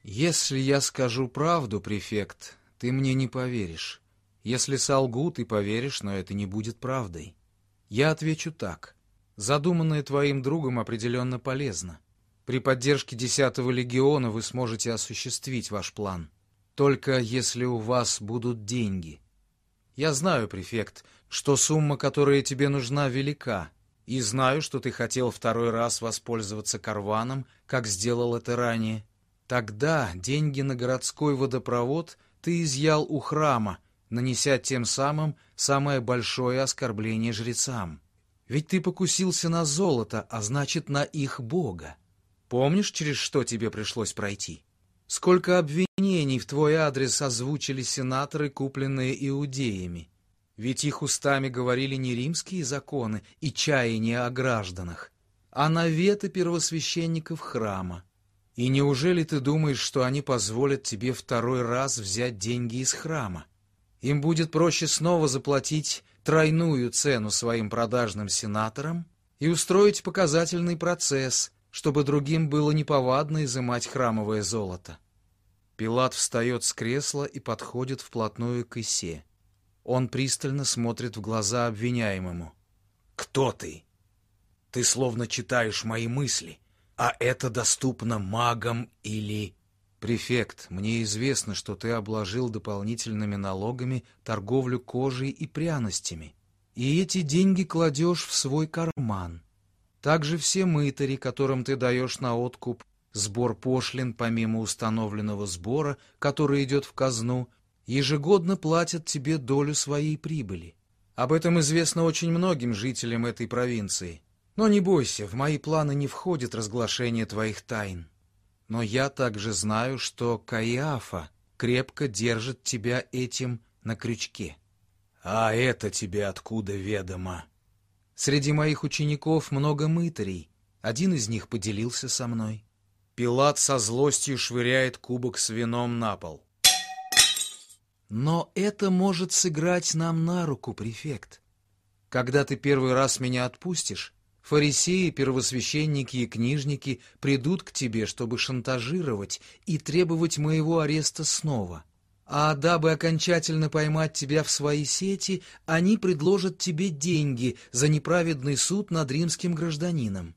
«Если я скажу правду, префект, ты мне не поверишь. Если солгу, ты поверишь, но это не будет правдой. Я отвечу так. Задуманное твоим другом определенно полезно. При поддержке десятого легиона вы сможете осуществить ваш план. Только если у вас будут деньги. Я знаю, префект, что сумма, которая тебе нужна, велика, и знаю, что ты хотел второй раз воспользоваться карваном, как сделал это ранее. Тогда деньги на городской водопровод ты изъял у храма, нанеся тем самым самое большое оскорбление жрецам. Ведь ты покусился на золото, а значит, на их бога. Помнишь, через что тебе пришлось пройти? Сколько обвинений в твой адрес озвучили сенаторы, купленные иудеями? Ведь их устами говорили не римские законы и чаяния о гражданах, а наветы первосвященников храма. И неужели ты думаешь, что они позволят тебе второй раз взять деньги из храма? Им будет проще снова заплатить тройную цену своим продажным сенаторам и устроить показательный процесс, чтобы другим было неповадно изымать храмовое золото. Пилат встает с кресла и подходит вплотную к Исе. Он пристально смотрит в глаза обвиняемому. «Кто ты? Ты словно читаешь мои мысли, а это доступно магам или...» «Префект, мне известно, что ты обложил дополнительными налогами торговлю кожей и пряностями, и эти деньги кладешь в свой карман. Также все мытари, которым ты даешь на откуп сбор пошлин помимо установленного сбора, который идет в казну, ежегодно платят тебе долю своей прибыли. Об этом известно очень многим жителям этой провинции. Но не бойся, в мои планы не входит разглашение твоих тайн. Но я также знаю, что Каиафа крепко держит тебя этим на крючке. А это тебе откуда ведомо? Среди моих учеников много мытарей. Один из них поделился со мной. Пилат со злостью швыряет кубок с вином на пол. Но это может сыграть нам на руку, префект. Когда ты первый раз меня отпустишь, фарисеи, первосвященники и книжники придут к тебе, чтобы шантажировать и требовать моего ареста снова. А дабы окончательно поймать тебя в свои сети, они предложат тебе деньги за неправедный суд над римским гражданином.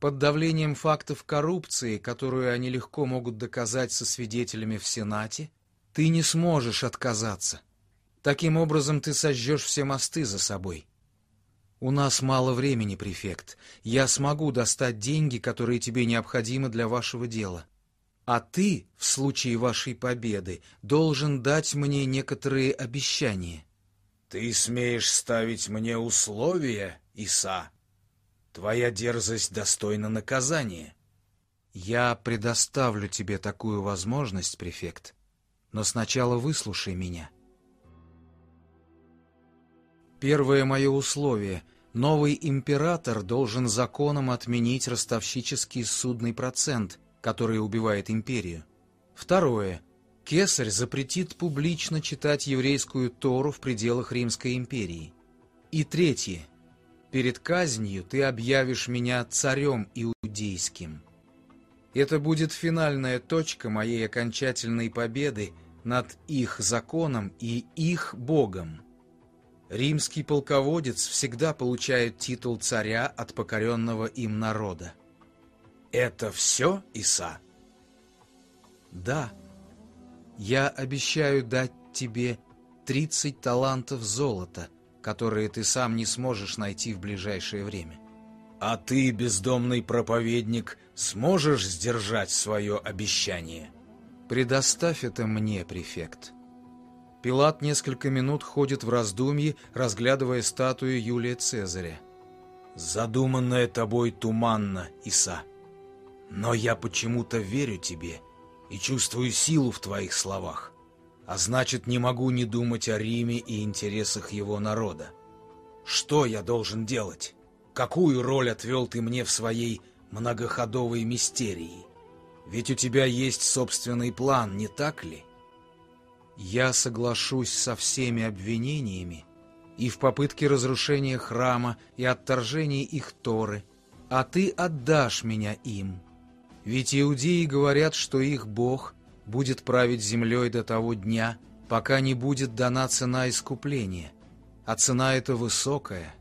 Под давлением фактов коррупции, которую они легко могут доказать со свидетелями в Сенате, ты не сможешь отказаться. Таким образом ты сожжешь все мосты за собой. У нас мало времени, префект. Я смогу достать деньги, которые тебе необходимы для вашего дела. А ты, в случае вашей победы, должен дать мне некоторые обещания. Ты смеешь ставить мне условия, Иса? Твоя дерзость достойна наказания. Я предоставлю тебе такую возможность, префект но сначала выслушай меня. Первое мое условие — новый император должен законом отменить ростовщический судный процент, который убивает империю. Второе — кесарь запретит публично читать еврейскую Тору в пределах Римской империи. И третье — перед казнью ты объявишь меня царем иудейским. Это будет финальная точка моей окончательной победы — над их законом и их богом. Римский полководец всегда получает титул царя от покоренного им народа. Это все, Иса? Да. Я обещаю дать тебе 30 талантов золота, которые ты сам не сможешь найти в ближайшее время. А ты, бездомный проповедник, сможешь сдержать свое обещание? «Предоставь это мне, префект». Пилат несколько минут ходит в раздумье, разглядывая статую Юлия Цезаря. «Задуманное тобой туманно, Иса. Но я почему-то верю тебе и чувствую силу в твоих словах, а значит, не могу не думать о Риме и интересах его народа. Что я должен делать? Какую роль отвел ты мне в своей многоходовой мистерии?» Ведь у тебя есть собственный план, не так ли? Я соглашусь со всеми обвинениями и в попытке разрушения храма и отторжения их Торы, а ты отдашь меня им. Ведь иудеи говорят, что их Бог будет править землей до того дня, пока не будет дана цена искупления, а цена эта высокая.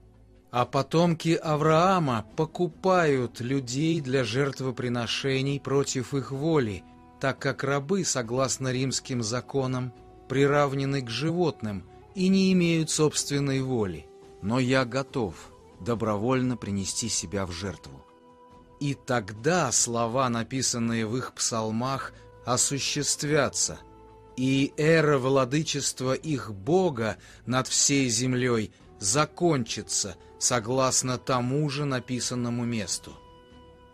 А потомки Авраама покупают людей для жертвоприношений против их воли, так как рабы, согласно римским законам, приравнены к животным и не имеют собственной воли. Но я готов добровольно принести себя в жертву. И тогда слова, написанные в их псалмах, осуществятся, и эра владычества их Бога над всей землей закончится согласно тому же написанному месту.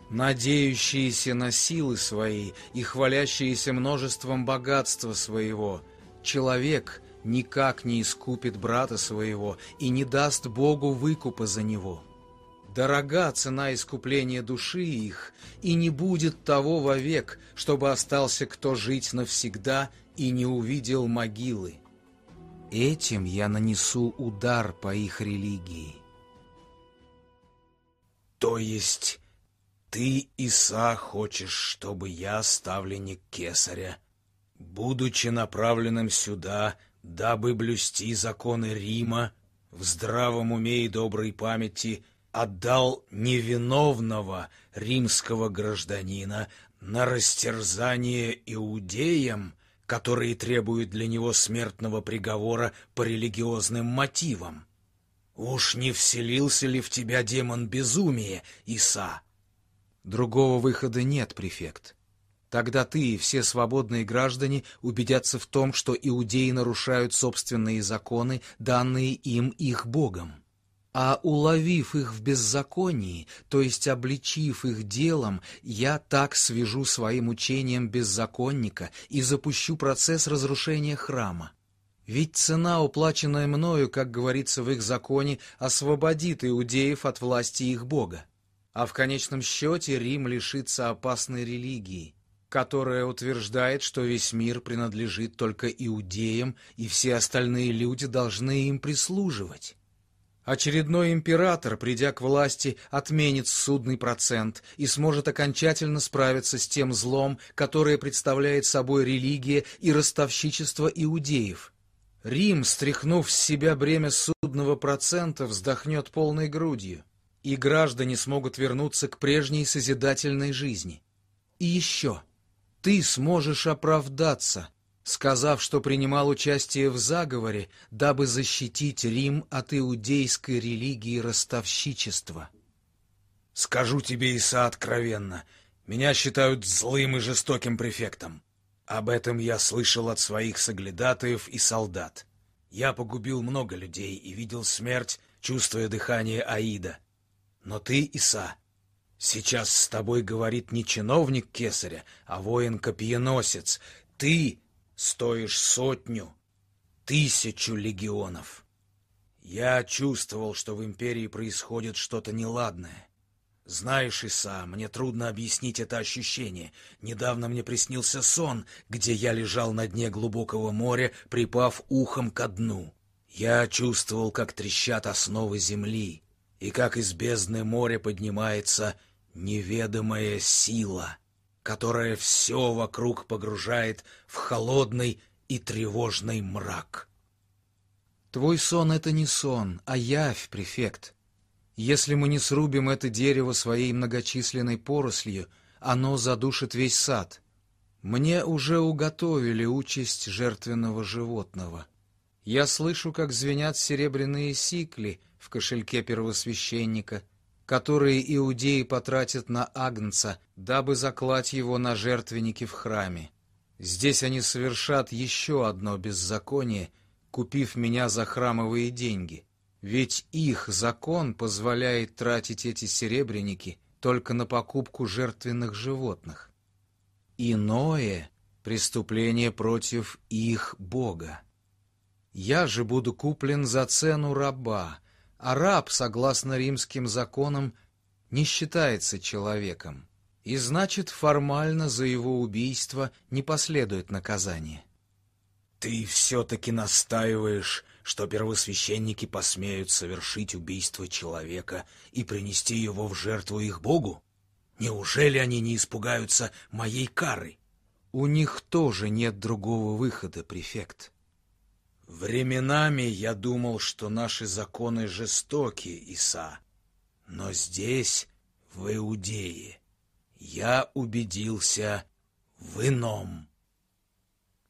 Надеющиеся на силы свои и хвалящиеся множеством богатства своего, человек никак не искупит брата своего и не даст Богу выкупа за него. Дорога цена искупления души их, и не будет того вовек, чтобы остался кто жить навсегда и не увидел могилы. Этим я нанесу удар по их религии. То есть ты, Иса, хочешь, чтобы я, ставленник кесаря, будучи направленным сюда, дабы блюсти законы Рима, в здравом уме и доброй памяти отдал невиновного римского гражданина на растерзание иудеям, которые требуют для него смертного приговора по религиозным мотивам. Уж не вселился ли в тебя демон безумия, Иса? Другого выхода нет, префект. Тогда ты и все свободные граждане убедятся в том, что иудеи нарушают собственные законы, данные им их Богом. А уловив их в беззаконии, то есть обличив их делом, я так свяжу своим учением беззаконника и запущу процесс разрушения храма. Ведь цена, уплаченная мною, как говорится в их законе, освободит иудеев от власти их Бога. А в конечном счете Рим лишится опасной религии, которая утверждает, что весь мир принадлежит только иудеям, и все остальные люди должны им прислуживать. Очередной император, придя к власти, отменит судный процент и сможет окончательно справиться с тем злом, которое представляет собой религия и ростовщичество иудеев. Рим, стряхнув с себя бремя судного процента, вздохнет полной грудью, и граждане смогут вернуться к прежней созидательной жизни. И еще, ты сможешь оправдаться — сказав, что принимал участие в заговоре, дабы защитить Рим от иудейской религии ростовщичества. «Скажу тебе, Иса, откровенно, меня считают злым и жестоким префектом. Об этом я слышал от своих соглядатаев и солдат. Я погубил много людей и видел смерть, чувствуя дыхание Аида. Но ты, Иса, сейчас с тобой говорит не чиновник кесаря, а воин-копьеносец. Ты стоишь сотню, тысячу легионов. Я чувствовал, что в империи происходит что-то неладное. Знаешь, Иса, мне трудно объяснить это ощущение. Недавно мне приснился сон, где я лежал на дне глубокого моря, припав ухом ко дну. Я чувствовал, как трещат основы земли, и как из бездны моря поднимается неведомая сила — которая все вокруг погружает в холодный и тревожный мрак. Твой сон — это не сон, а явь, префект. Если мы не срубим это дерево своей многочисленной порослью, оно задушит весь сад. Мне уже уготовили участь жертвенного животного. Я слышу, как звенят серебряные сикли в кошельке первосвященника — которые иудеи потратят на Агнца, дабы заклать его на жертвенники в храме. Здесь они совершат еще одно беззаконие, купив меня за храмовые деньги. Ведь их закон позволяет тратить эти серебряники только на покупку жертвенных животных. Иное — преступление против их Бога. Я же буду куплен за цену раба — а раб, согласно римским законам, не считается человеком, и значит формально за его убийство не последует наказание. Ты все-таки настаиваешь, что первосвященники посмеют совершить убийство человека и принести его в жертву их Богу? Неужели они не испугаются моей кары? У них тоже нет другого выхода, префект. Временами я думал, что наши законы жестоки, Иса. Но здесь, в Иудее, я убедился в ином.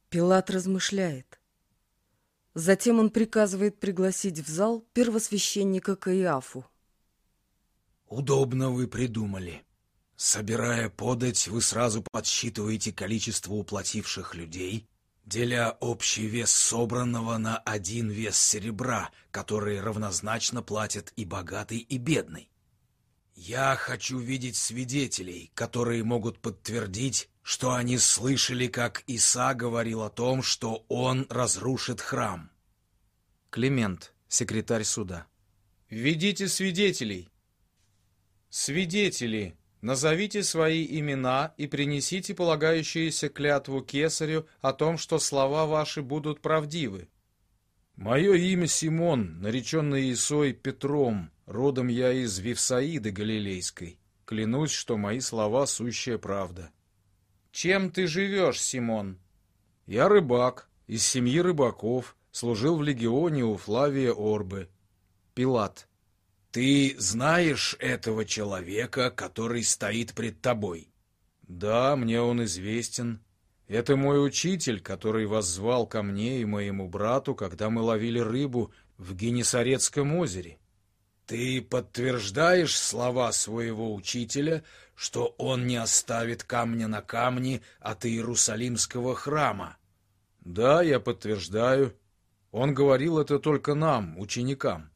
Пилат размышляет. Затем он приказывает пригласить в зал первосвященника Каиафу. Удобно вы придумали. Собирая подать, вы сразу подсчитываете количество уплативших людей, деля общий вес собранного на один вес серебра, который равнозначно платят и богатый, и бедный. Я хочу видеть свидетелей, которые могут подтвердить, что они слышали, как Иса говорил о том, что он разрушит храм. Климент, секретарь суда. «Введите свидетелей!» «Свидетели!» Назовите свои имена и принесите полагающуюся клятву кесарю о том, что слова ваши будут правдивы. Мое имя Симон, нареченный Исой Петром, родом я из Вифсаиды Галилейской. Клянусь, что мои слова — сущая правда. Чем ты живешь, Симон? Я рыбак, из семьи рыбаков, служил в легионе у Флавия Орбы. Пилат. Ты знаешь этого человека, который стоит пред тобой? Да, мне он известен. Это мой учитель, который воззвал ко мне и моему брату, когда мы ловили рыбу в Генесарецком озере. Ты подтверждаешь слова своего учителя, что он не оставит камня на камне от Иерусалимского храма? Да, я подтверждаю. Он говорил это только нам, ученикам.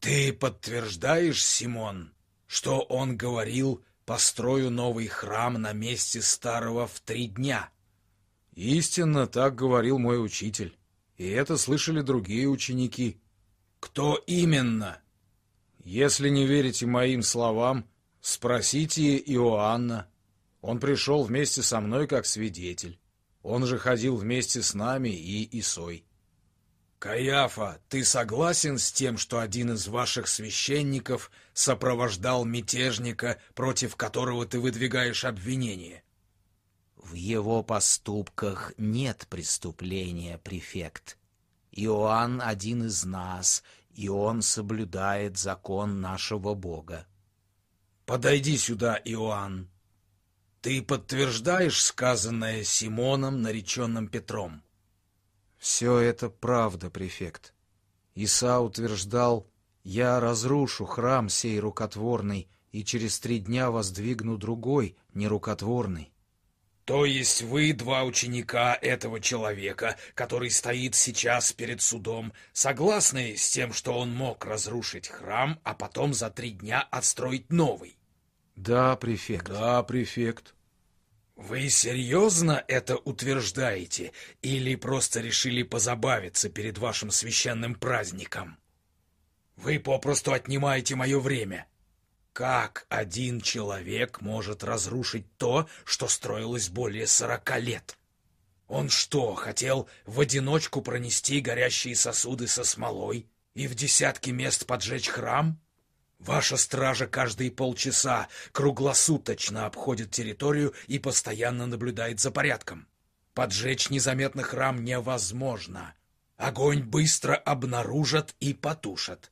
Ты подтверждаешь, Симон, что он говорил, построю новый храм на месте старого в три дня? Истинно так говорил мой учитель. И это слышали другие ученики. Кто именно? Если не верите моим словам, спросите Иоанна. Он пришел вместе со мной как свидетель. Он же ходил вместе с нами и Исой. Каяфа, ты согласен с тем, что один из ваших священников сопровождал мятежника, против которого ты выдвигаешь обвинение? В его поступках нет преступления, префект. Иоанн один из нас, и он соблюдает закон нашего Бога. Подойди сюда, Иоанн. Ты подтверждаешь сказанное Симоном, нареченным Петром? Все это правда, префект. Иса утверждал, «Я разрушу храм сей рукотворный, и через три дня воздвигну другой, нерукотворный». То есть вы, два ученика этого человека, который стоит сейчас перед судом, согласны с тем, что он мог разрушить храм, а потом за три дня отстроить новый? Да, префект. Да, префект. Вы серьезно это утверждаете или просто решили позабавиться перед вашим священным праздником? Вы попросту отнимаете мое время. Как один человек может разрушить то, что строилось более сорока лет? Он что, хотел в одиночку пронести горящие сосуды со смолой и в десятки мест поджечь храм? Ваша стража каждые полчаса круглосуточно обходит территорию и постоянно наблюдает за порядком. Поджечь незаметно храм невозможно. Огонь быстро обнаружат и потушат.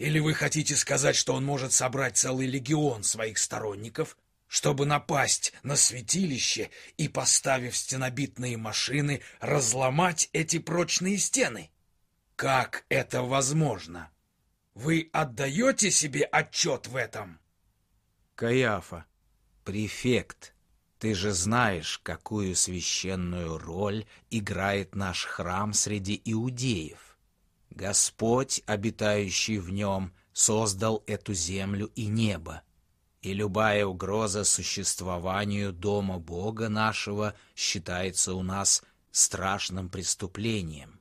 Или вы хотите сказать, что он может собрать целый легион своих сторонников, чтобы напасть на святилище и, поставив стенобитные машины, разломать эти прочные стены? Как это возможно? Вы отдаете себе отчет в этом? Каяфа, префект, ты же знаешь, какую священную роль играет наш храм среди иудеев. Господь, обитающий в нем, создал эту землю и небо. И любая угроза существованию дома Бога нашего считается у нас страшным преступлением.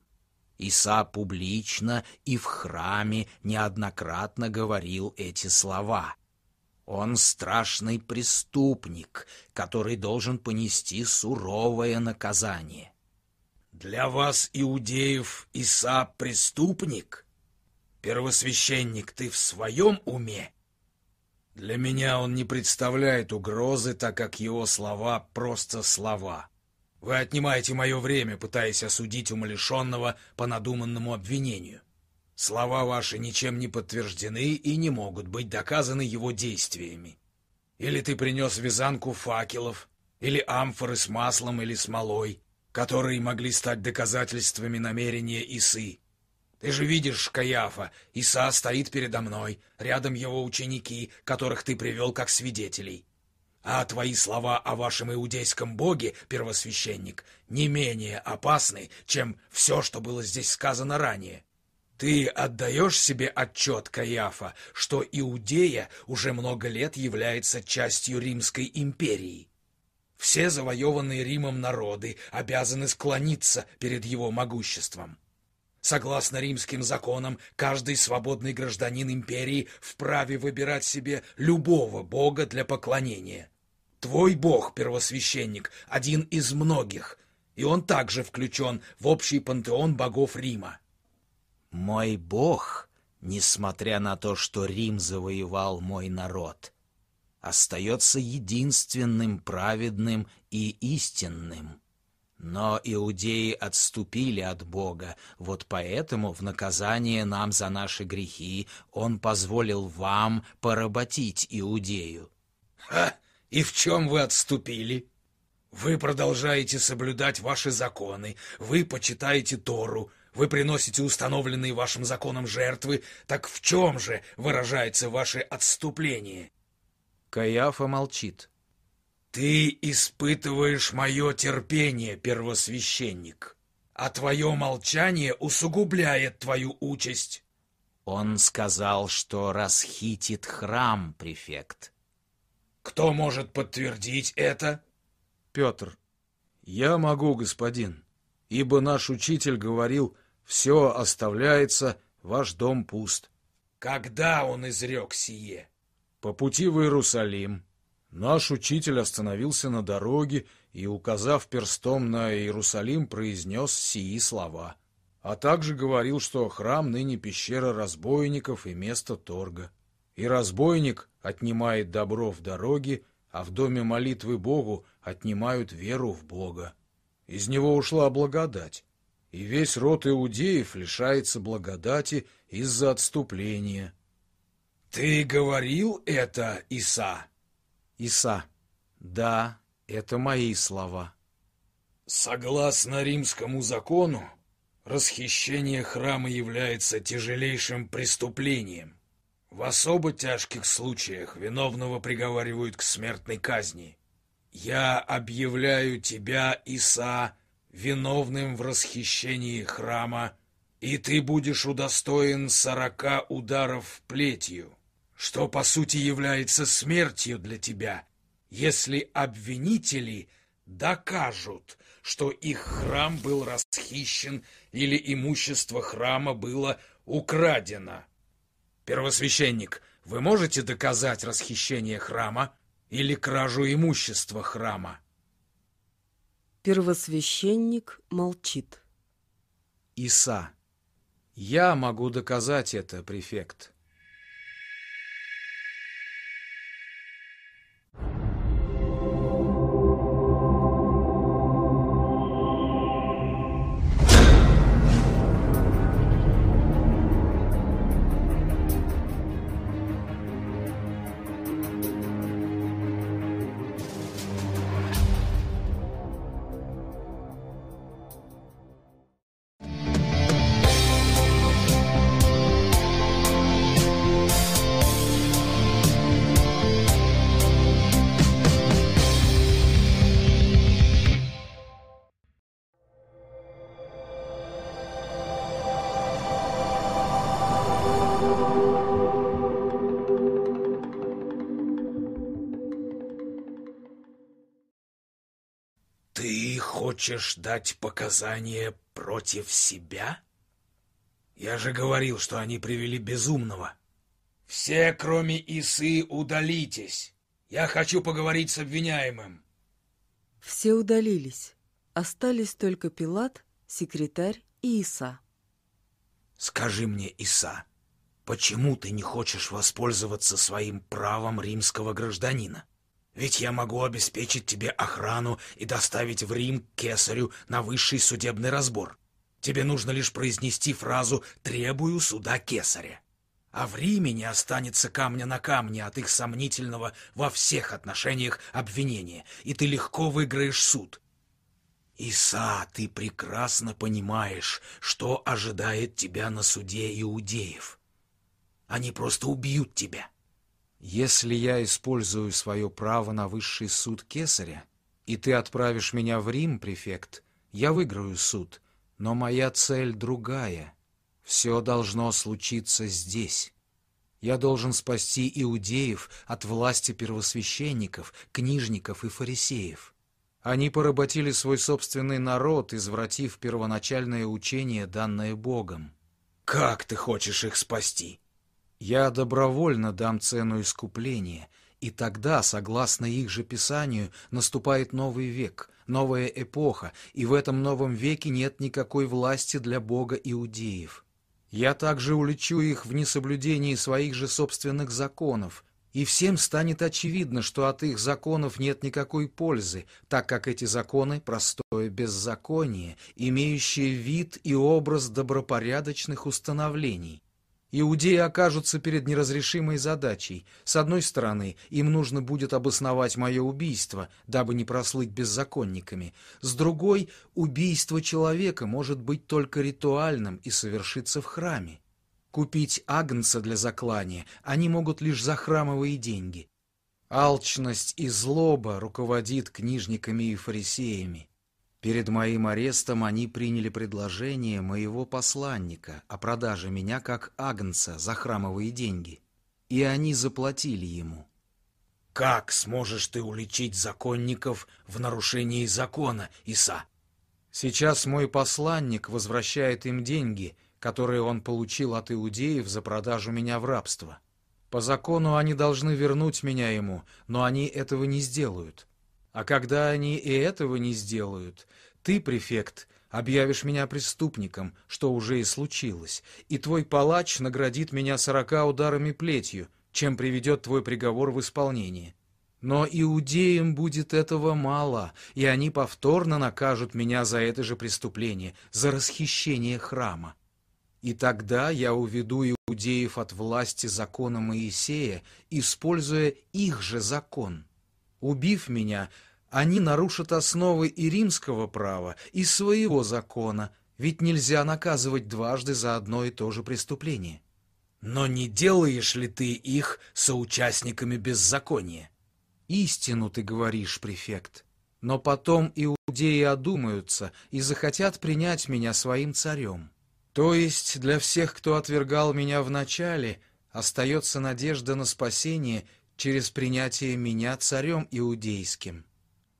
Иса публично и в храме неоднократно говорил эти слова. Он страшный преступник, который должен понести суровое наказание. Для вас, иудеев, Иса преступник? Первосвященник, ты в своем уме? Для меня он не представляет угрозы, так как его слова просто слова. Вы отнимаете мое время, пытаясь осудить умалишенного по надуманному обвинению. Слова ваши ничем не подтверждены и не могут быть доказаны его действиями. Или ты принес вязанку факелов, или амфоры с маслом или смолой, которые могли стать доказательствами намерения Исы. Ты же видишь, Каяфа, Иса стоит передо мной, рядом его ученики, которых ты привел как свидетелей. А твои слова о вашем иудейском боге, первосвященник, не менее опасны, чем все, что было здесь сказано ранее. Ты отдаешь себе отчет, Каяфа, что Иудея уже много лет является частью Римской империи. Все завоеванные Римом народы обязаны склониться перед его могуществом. Согласно римским законам, каждый свободный гражданин империи вправе выбирать себе любого бога для поклонения. Твой бог, первосвященник, один из многих, и он также включен в общий пантеон богов Рима. Мой бог, несмотря на то, что Рим завоевал мой народ, остается единственным праведным и истинным. Но иудеи отступили от Бога, вот поэтому в наказание нам за наши грехи Он позволил вам поработить Иудею. Ха! И в чем вы отступили? Вы продолжаете соблюдать ваши законы, вы почитаете Тору, вы приносите установленные вашим законом жертвы, так в чем же выражается ваше отступление? Каяфа молчит. Ты испытываешь мое терпение, первосвященник, а твое молчание усугубляет твою участь. Он сказал, что расхитит храм, префект. Кто может подтвердить это? Петр. Я могу, господин, ибо наш учитель говорил, все оставляется, ваш дом пуст. Когда он изрек сие? По пути в Иерусалим. Наш учитель остановился на дороге и, указав перстом на Иерусалим, произнес сии слова. А также говорил, что храм ныне пещера разбойников и место торга. И разбойник отнимает добро в дороге, а в доме молитвы Богу отнимают веру в Бога. Из него ушла благодать, и весь род иудеев лишается благодати из-за отступления. «Ты говорил это, Иса?» Иса. Да, это мои слова. Согласно римскому закону, расхищение храма является тяжелейшим преступлением. В особо тяжких случаях виновного приговаривают к смертной казни. Я объявляю тебя, Иса, виновным в расхищении храма, и ты будешь удостоен сорока ударов плетью что по сути является смертью для тебя, если обвинители докажут, что их храм был расхищен или имущество храма было украдено. Первосвященник, вы можете доказать расхищение храма или кражу имущества храма? Первосвященник молчит. Иса. Я могу доказать это, префект. Хочешь дать показания против себя? Я же говорил, что они привели безумного. Все, кроме Исы, удалитесь. Я хочу поговорить с обвиняемым. Все удалились. Остались только Пилат, секретарь и Иса. Скажи мне, Иса, почему ты не хочешь воспользоваться своим правом римского гражданина? Ведь я могу обеспечить тебе охрану и доставить в Рим кесарю на высший судебный разбор. Тебе нужно лишь произнести фразу «требую суда кесаря». А в Риме не останется камня на камне от их сомнительного во всех отношениях обвинения, и ты легко выиграешь суд. Иса, ты прекрасно понимаешь, что ожидает тебя на суде иудеев. Они просто убьют тебя. Если я использую свое право на высший суд кесаря, и ты отправишь меня в Рим, префект, я выиграю суд, но моя цель другая. Все должно случиться здесь. Я должен спасти иудеев от власти первосвященников, книжников и фарисеев. Они поработили свой собственный народ, извратив первоначальное учение, данное Богом. Как ты хочешь их спасти? Я добровольно дам цену искупления, и тогда, согласно их же Писанию, наступает новый век, новая эпоха, и в этом новом веке нет никакой власти для Бога иудеев. Я также улечу их в несоблюдении своих же собственных законов, и всем станет очевидно, что от их законов нет никакой пользы, так как эти законы — простое беззаконие, имеющее вид и образ добропорядочных установлений. Иудеи окажутся перед неразрешимой задачей. С одной стороны, им нужно будет обосновать мое убийство, дабы не прослыть беззаконниками. С другой, убийство человека может быть только ритуальным и совершиться в храме. Купить агнца для заклания они могут лишь за храмовые деньги. Алчность и злоба руководит книжниками и фарисеями. Перед моим арестом они приняли предложение моего посланника о продаже меня как агнца за храмовые деньги, и они заплатили ему. Как сможешь ты уличить законников в нарушении закона, Иса? Сейчас мой посланник возвращает им деньги, которые он получил от иудеев за продажу меня в рабство. По закону они должны вернуть меня ему, но они этого не сделают. А когда они и этого не сделают, ты, префект, объявишь меня преступником, что уже и случилось, и твой палач наградит меня сорока ударами плетью, чем приведет твой приговор в исполнение. Но иудеям будет этого мало, и они повторно накажут меня за это же преступление, за расхищение храма. И тогда я уведу иудеев от власти закона Моисея, используя их же закон. Убив меня, они нарушат основы и римского права, и своего закона, ведь нельзя наказывать дважды за одно и то же преступление. Но не делаешь ли ты их соучастниками беззакония? Истину ты говоришь, префект. Но потом иудеи одумаются и захотят принять меня своим царем. То есть для всех, кто отвергал меня вначале, остается надежда на спасение через принятие меня царем иудейским.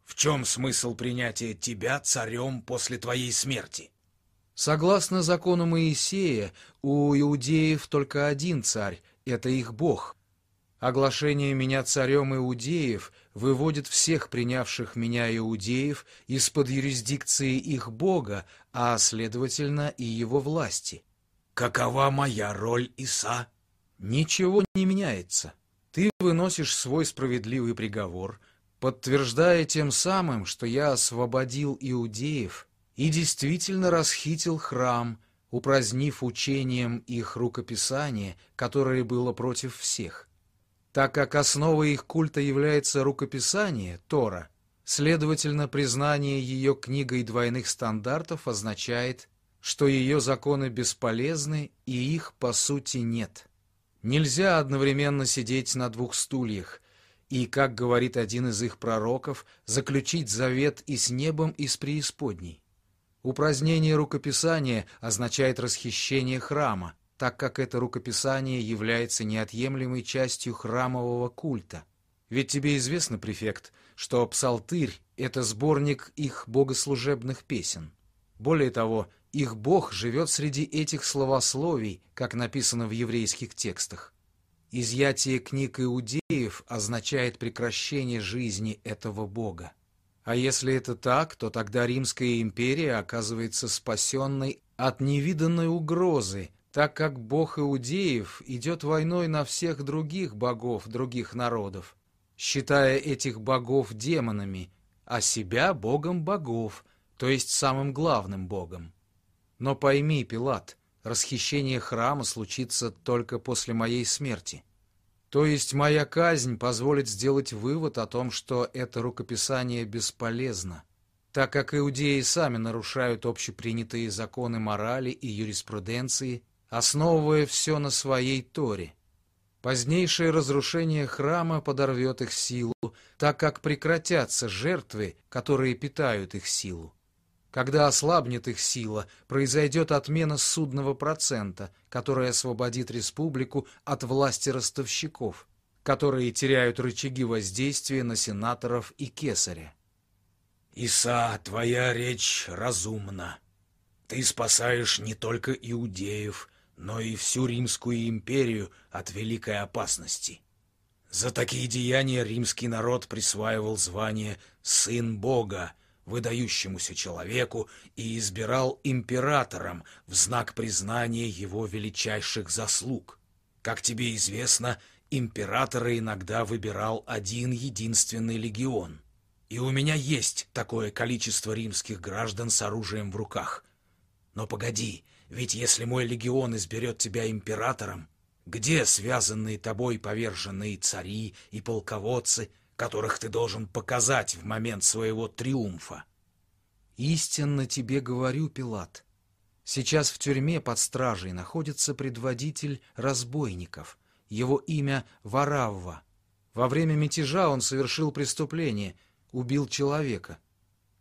В чем смысл принятия тебя царем после твоей смерти? Согласно закону Моисея, у иудеев только один царь — это их Бог. Оглашение меня царем иудеев выводит всех принявших меня иудеев из-под юрисдикции их Бога, а, следовательно, и его власти. Какова моя роль, Иса? Ничего не меняется. Ты выносишь свой справедливый приговор, подтверждая тем самым, что я освободил иудеев и действительно расхитил храм, упразднив учением их рукописание, которое было против всех. Так как основой их культа является рукописание, Тора, следовательно, признание ее книгой двойных стандартов означает, что ее законы бесполезны и их, по сути, нет. Нельзя одновременно сидеть на двух стульях – и, как говорит один из их пророков, заключить завет и с небом, и с преисподней. Упразднение рукописания означает расхищение храма, так как это рукописание является неотъемлемой частью храмового культа. Ведь тебе известно, префект, что псалтырь — это сборник их богослужебных песен. Более того, их бог живет среди этих словословий, как написано в еврейских текстах. Изъятие книг иудеев означает прекращение жизни этого бога. А если это так, то тогда Римская империя оказывается спасенной от невиданной угрозы, так как бог иудеев идет войной на всех других богов других народов. считая этих богов демонами, а себя богом богов, то есть самым главным богом. Но пойми, Пилат, расхищение храма случится только после моей смерти. То есть моя казнь позволит сделать вывод о том, что это рукописание бесполезно, так как иудеи сами нарушают общепринятые законы морали и юриспруденции, основывая все на своей Торе. Позднейшее разрушение храма подорвет их силу, так как прекратятся жертвы, которые питают их силу. Когда ослабнет их сила, произойдет отмена судного процента, который освободит республику от власти ростовщиков, которые теряют рычаги воздействия на сенаторов и кесаря. «Иса, твоя речь разумна. Ты спасаешь не только иудеев, но и всю Римскую империю от великой опасности. За такие деяния римский народ присваивал звание «сын Бога», выдающемуся человеку и избирал императором в знак признания его величайших заслуг. Как тебе известно, императора иногда выбирал один единственный легион. И у меня есть такое количество римских граждан с оружием в руках. Но погоди, ведь если мой легион изберет тебя императором, где связанные тобой поверженные цари и полководцы, которых ты должен показать в момент своего триумфа. Истинно тебе говорю, Пилат. Сейчас в тюрьме под стражей находится предводитель разбойников. Его имя Варавва. Во время мятежа он совершил преступление, убил человека.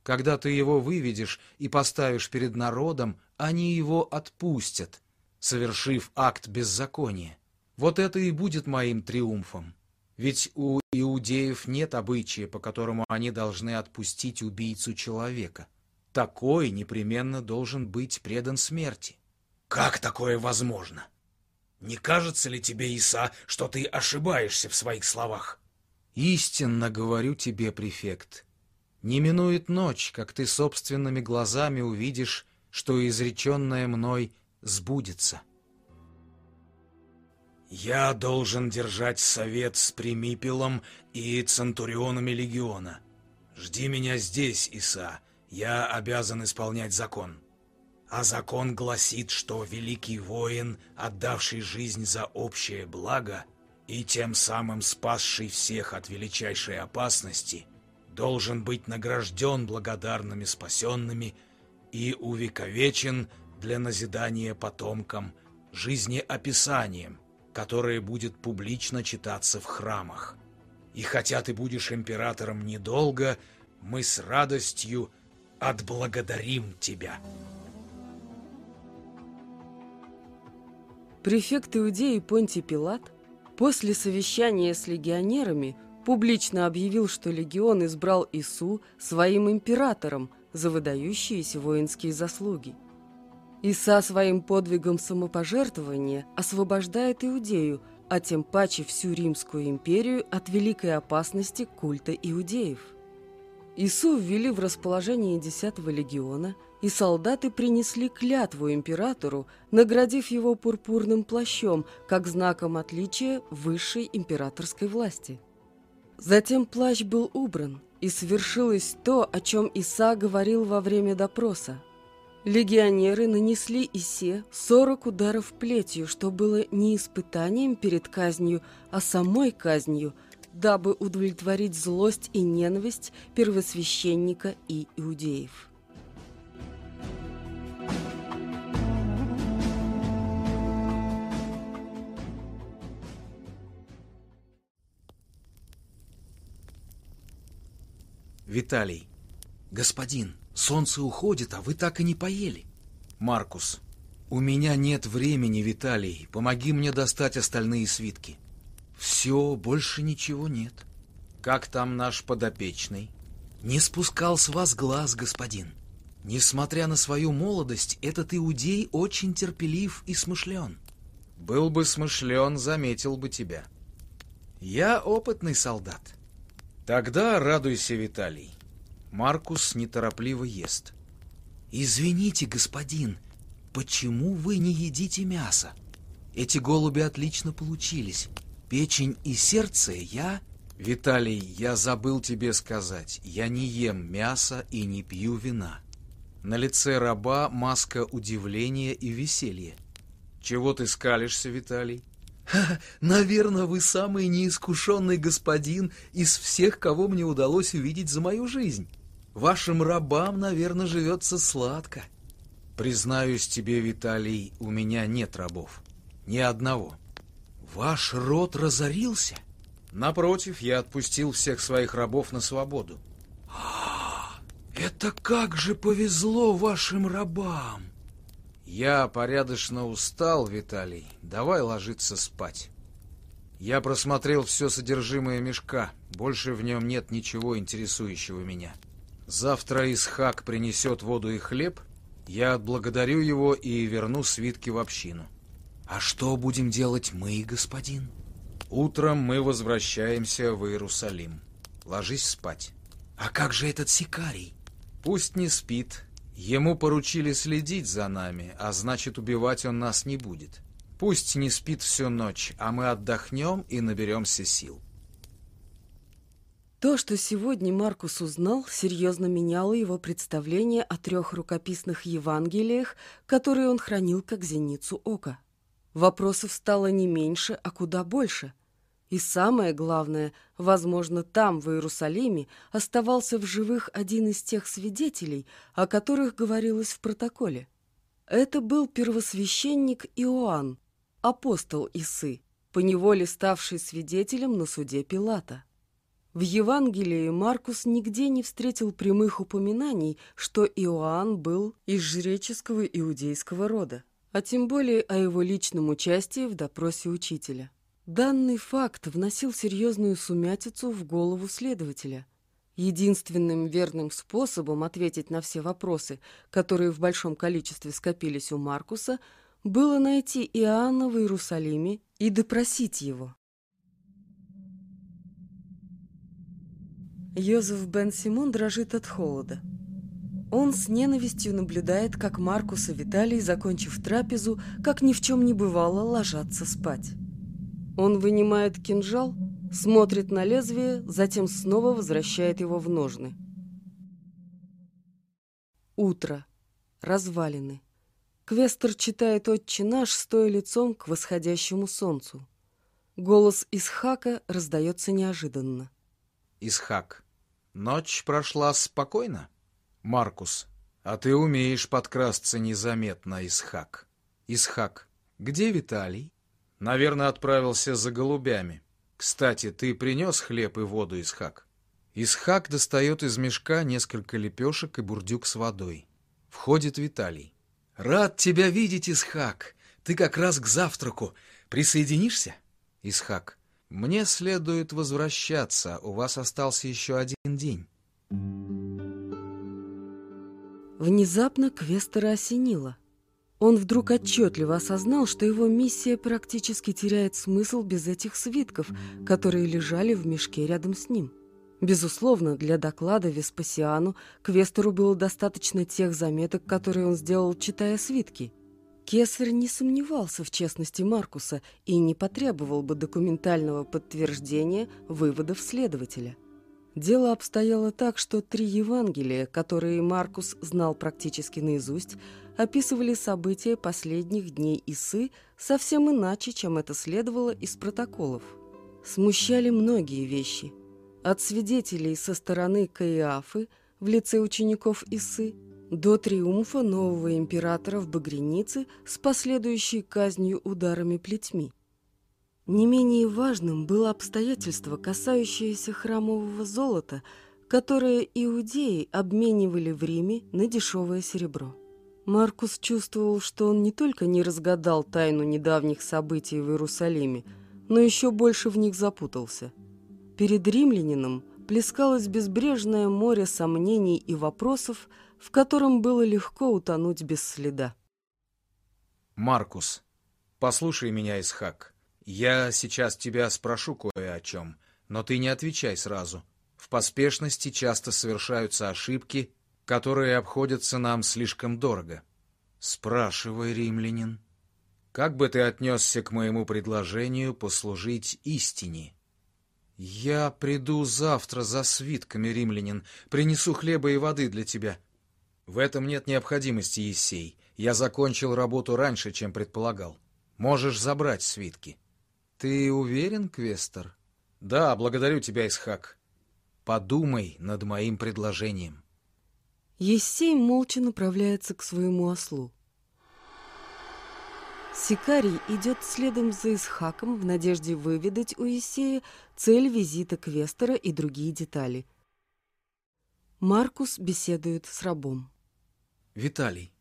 Когда ты его выведешь и поставишь перед народом, они его отпустят, совершив акт беззакония. Вот это и будет моим триумфом. Ведь у иудеев нет обычая, по которому они должны отпустить убийцу человека. Такой непременно должен быть предан смерти. Как такое возможно? Не кажется ли тебе, Иса, что ты ошибаешься в своих словах? Истинно говорю тебе, префект. Не минует ночь, как ты собственными глазами увидишь, что изреченное мной сбудется. Я должен держать совет с Примипелом и Центурионами Легиона. Жди меня здесь, Иса. Я обязан исполнять закон. А закон гласит, что великий воин, отдавший жизнь за общее благо и тем самым спасший всех от величайшей опасности, должен быть награжден благодарными спасенными и увековечен для назидания потомкам жизнеописанием, которое будет публично читаться в храмах. И хотя ты будешь императором недолго, мы с радостью отблагодарим тебя. Префект Иудеи Понтий Пилат после совещания с легионерами публично объявил, что легион избрал Ису своим императором за выдающиеся воинские заслуги – Иса своим подвигом самопожертвования освобождает Иудею, а тем паче всю Римскую империю от великой опасности культа иудеев. Ису ввели в расположение 10-го легиона, и солдаты принесли клятву императору, наградив его пурпурным плащом, как знаком отличия высшей императорской власти. Затем плащ был убран, и свершилось то, о чем Иса говорил во время допроса – Легионеры нанесли Исе 40 ударов плетью, что было не испытанием перед казнью, а самой казнью, дабы удовлетворить злость и ненависть первосвященника и иудеев. Виталий. Господин, Солнце уходит, а вы так и не поели. Маркус. У меня нет времени, Виталий. Помоги мне достать остальные свитки. Все, больше ничего нет. Как там наш подопечный? Не спускал с вас глаз, господин. Несмотря на свою молодость, этот иудей очень терпелив и смышлен. Был бы смышлен, заметил бы тебя. Я опытный солдат. Тогда радуйся, Виталий. Маркус неторопливо ест. «Извините, господин, почему вы не едите мясо? Эти голуби отлично получились. Печень и сердце я Виталий, я забыл тебе сказать, я не ем мясо и не пью вина. На лице раба маска удивления и веселья. Чего ты скалишься, Виталий? Наверное, вы самый неискушенный господин из всех, кого мне удалось увидеть за мою жизнь. Вашим рабам, наверное, живется сладко. Признаюсь тебе, Виталий, у меня нет рабов. Ни одного. Ваш род разорился? Напротив, я отпустил всех своих рабов на свободу. Это как же повезло вашим рабам! Я порядочно устал, Виталий. Давай ложиться спать. Я просмотрел все содержимое мешка. Больше в нем нет ничего интересующего меня. Завтра Исхак принесет воду и хлеб. Я отблагодарю его и верну свитки в общину. А что будем делать мы, господин? Утром мы возвращаемся в Иерусалим. Ложись спать. А как же этот сикарий? Пусть не спит. Ему поручили следить за нами, а значит, убивать он нас не будет. Пусть не спит всю ночь, а мы отдохнем и наберемся сил. То, что сегодня Маркус узнал, серьезно меняло его представление о трех рукописных Евангелиях, которые он хранил как зеницу ока. Вопросов стало не меньше, а куда больше. И самое главное, возможно, там, в Иерусалиме, оставался в живых один из тех свидетелей, о которых говорилось в протоколе. Это был первосвященник Иоанн, апостол Исы, поневоле ставший свидетелем на суде Пилата. В Евангелии Маркус нигде не встретил прямых упоминаний, что Иоанн был из жреческого иудейского рода, а тем более о его личном участии в допросе учителя. Данный факт вносил серьезную сумятицу в голову следователя. Единственным верным способом ответить на все вопросы, которые в большом количестве скопились у Маркуса, было найти Иоанна в Иерусалиме и допросить его. Йозеф бен Симон дрожит от холода. Он с ненавистью наблюдает, как Маркус и Виталий, закончив трапезу, как ни в чем не бывало, ложатся спать. Он вынимает кинжал, смотрит на лезвие, затем снова возвращает его в ножны. Утро. Развалины. Квестер читает «Отче наш», стоя лицом к восходящему солнцу. Голос Исхака раздается неожиданно. Исхак. Ночь прошла спокойно? Маркус. А ты умеешь подкрасться незаметно, Исхак. Исхак. Где Виталий? Наверное, отправился за голубями. Кстати, ты принес хлеб и воду, Исхак? Исхак достает из мешка несколько лепешек и бурдюк с водой. Входит Виталий. «Рад тебя видеть, Исхак. Ты как раз к завтраку. Присоединишься?» Исхак. «Мне следует возвращаться. У вас остался еще один день». Внезапно Квестера осенило — он вдруг отчетливо осознал, что его миссия практически теряет смысл без этих свитков, которые лежали в мешке рядом с ним. Безусловно, для доклада Веспасиану Квестеру было достаточно тех заметок, которые он сделал, читая свитки. Кесарь не сомневался в честности Маркуса и не потребовал бы документального подтверждения выводов следователя. Дело обстояло так, что три Евангелия, которые Маркус знал практически наизусть, описывали события последних дней Исы совсем иначе, чем это следовало из протоколов. Смущали многие вещи. От свидетелей со стороны Каиафы в лице учеников Исы до триумфа нового императора в Багренице с последующей казнью ударами плетьми. Не менее важным было обстоятельство, касающееся храмового золота, которое иудеи обменивали в Риме на дешевое серебро. Маркус чувствовал, что он не только не разгадал тайну недавних событий в Иерусалиме, но еще больше в них запутался. Перед римлянином плескалось безбрежное море сомнений и вопросов, в котором было легко утонуть без следа. «Маркус, послушай меня, Исхак. Я сейчас тебя спрошу кое о чем, но ты не отвечай сразу. В поспешности часто совершаются ошибки, которые обходятся нам слишком дорого. Спрашивай, римлянин, как бы ты отнесся к моему предложению послужить истине? «Я приду завтра за свитками, римлянин, принесу хлеба и воды для тебя». «В этом нет необходимости, Ессей. Я закончил работу раньше, чем предполагал. Можешь забрать свитки». «Ты уверен, Квестер?» «Да, благодарю тебя, Исхак. Подумай над моим предложением». Ессей молча направляется к своему ослу. Сикарий идет следом за Исхаком в надежде выведать у Есея цель визита Квестера и другие детали. Маркус беседует с рабом. «Виталий,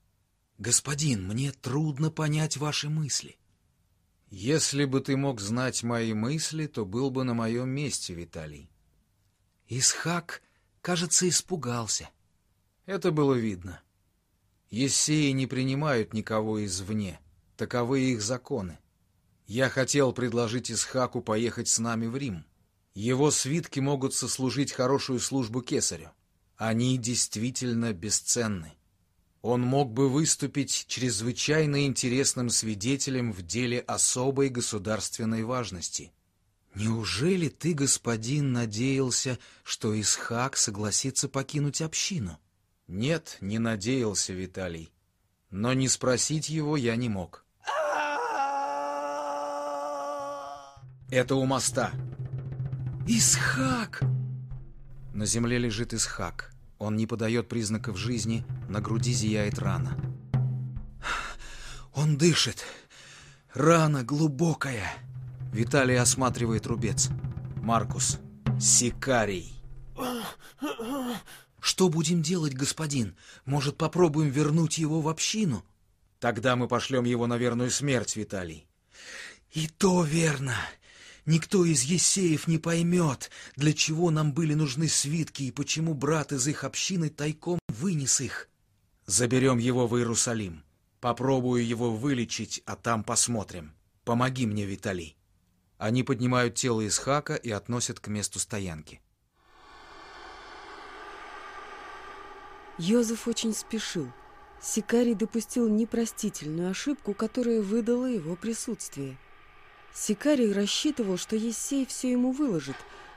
господин, мне трудно понять ваши мысли». «Если бы ты мог знать мои мысли, то был бы на моем месте, Виталий». Исхак, кажется, испугался. Это было видно. Ессеи не принимают никого извне. Таковы их законы. Я хотел предложить Исхаку поехать с нами в Рим. Его свитки могут сослужить хорошую службу кесарю. Они действительно бесценны. Он мог бы выступить чрезвычайно интересным свидетелем в деле особой государственной важности. Неужели ты, господин, надеялся, что Исхак согласится покинуть общину? Нет, не надеялся, Виталий. Но не спросить его я не мог. Это у моста. Исхак! На земле лежит Исхак. Он не подает признаков жизни, на груди зияет рана. Он дышит. Рана глубокая. Виталий осматривает рубец. Маркус. Сикарий. Что будем делать, господин? Может, попробуем вернуть его в общину? Тогда мы пошлем его на верную смерть, Виталий. И то верно. Никто из Есеев не поймет, для чего нам были нужны свитки и почему брат из их общины тайком вынес их. Заберем его в Иерусалим. Попробую его вылечить, а там посмотрим. Помоги мне, Виталий. Они поднимают тело Исхака и относят к месту стоянки. Йозеф очень спешил. Сикарий допустил непростительную ошибку, которая выдала его присутствие – Сикарий рассчитывал, что Ессей все ему выложит,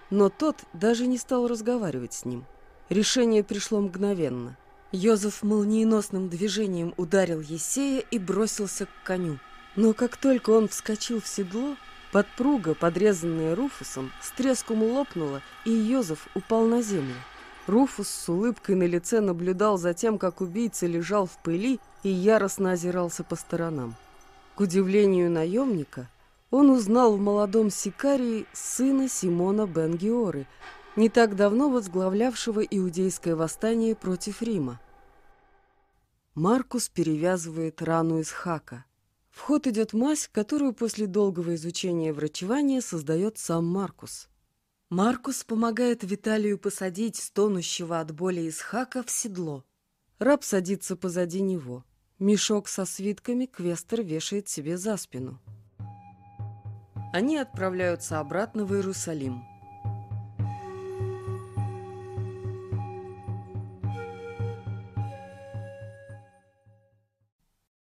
но тот даже не стал разговаривать с ним. Решение пришло мгновенно. Йозеф молниеносным движением ударил Ессея и бросился к коню. Но как только он вскочил в седло, подпруга, подрезанная Руфусом, с треском лопнула, и Йозеф упал на землю. Руфус с улыбкой на лице наблюдал за тем, как убийца лежал в пыли и яростно озирался по сторонам. К удивлению наемника, он узнал в молодом Сикарии сына Симона бен-Георы, не так давно возглавлявшего иудейское восстание против Рима. Маркус перевязывает рану из хака. В ход идет мазь, которую после долгого изучения врачевания создает сам Маркус. Маркус помогает Виталию посадить стонущего от боли из хака в седло. Раб садится позади него. Мешок со свитками Квестер вешает себе за спину они отправляются обратно в Иерусалим.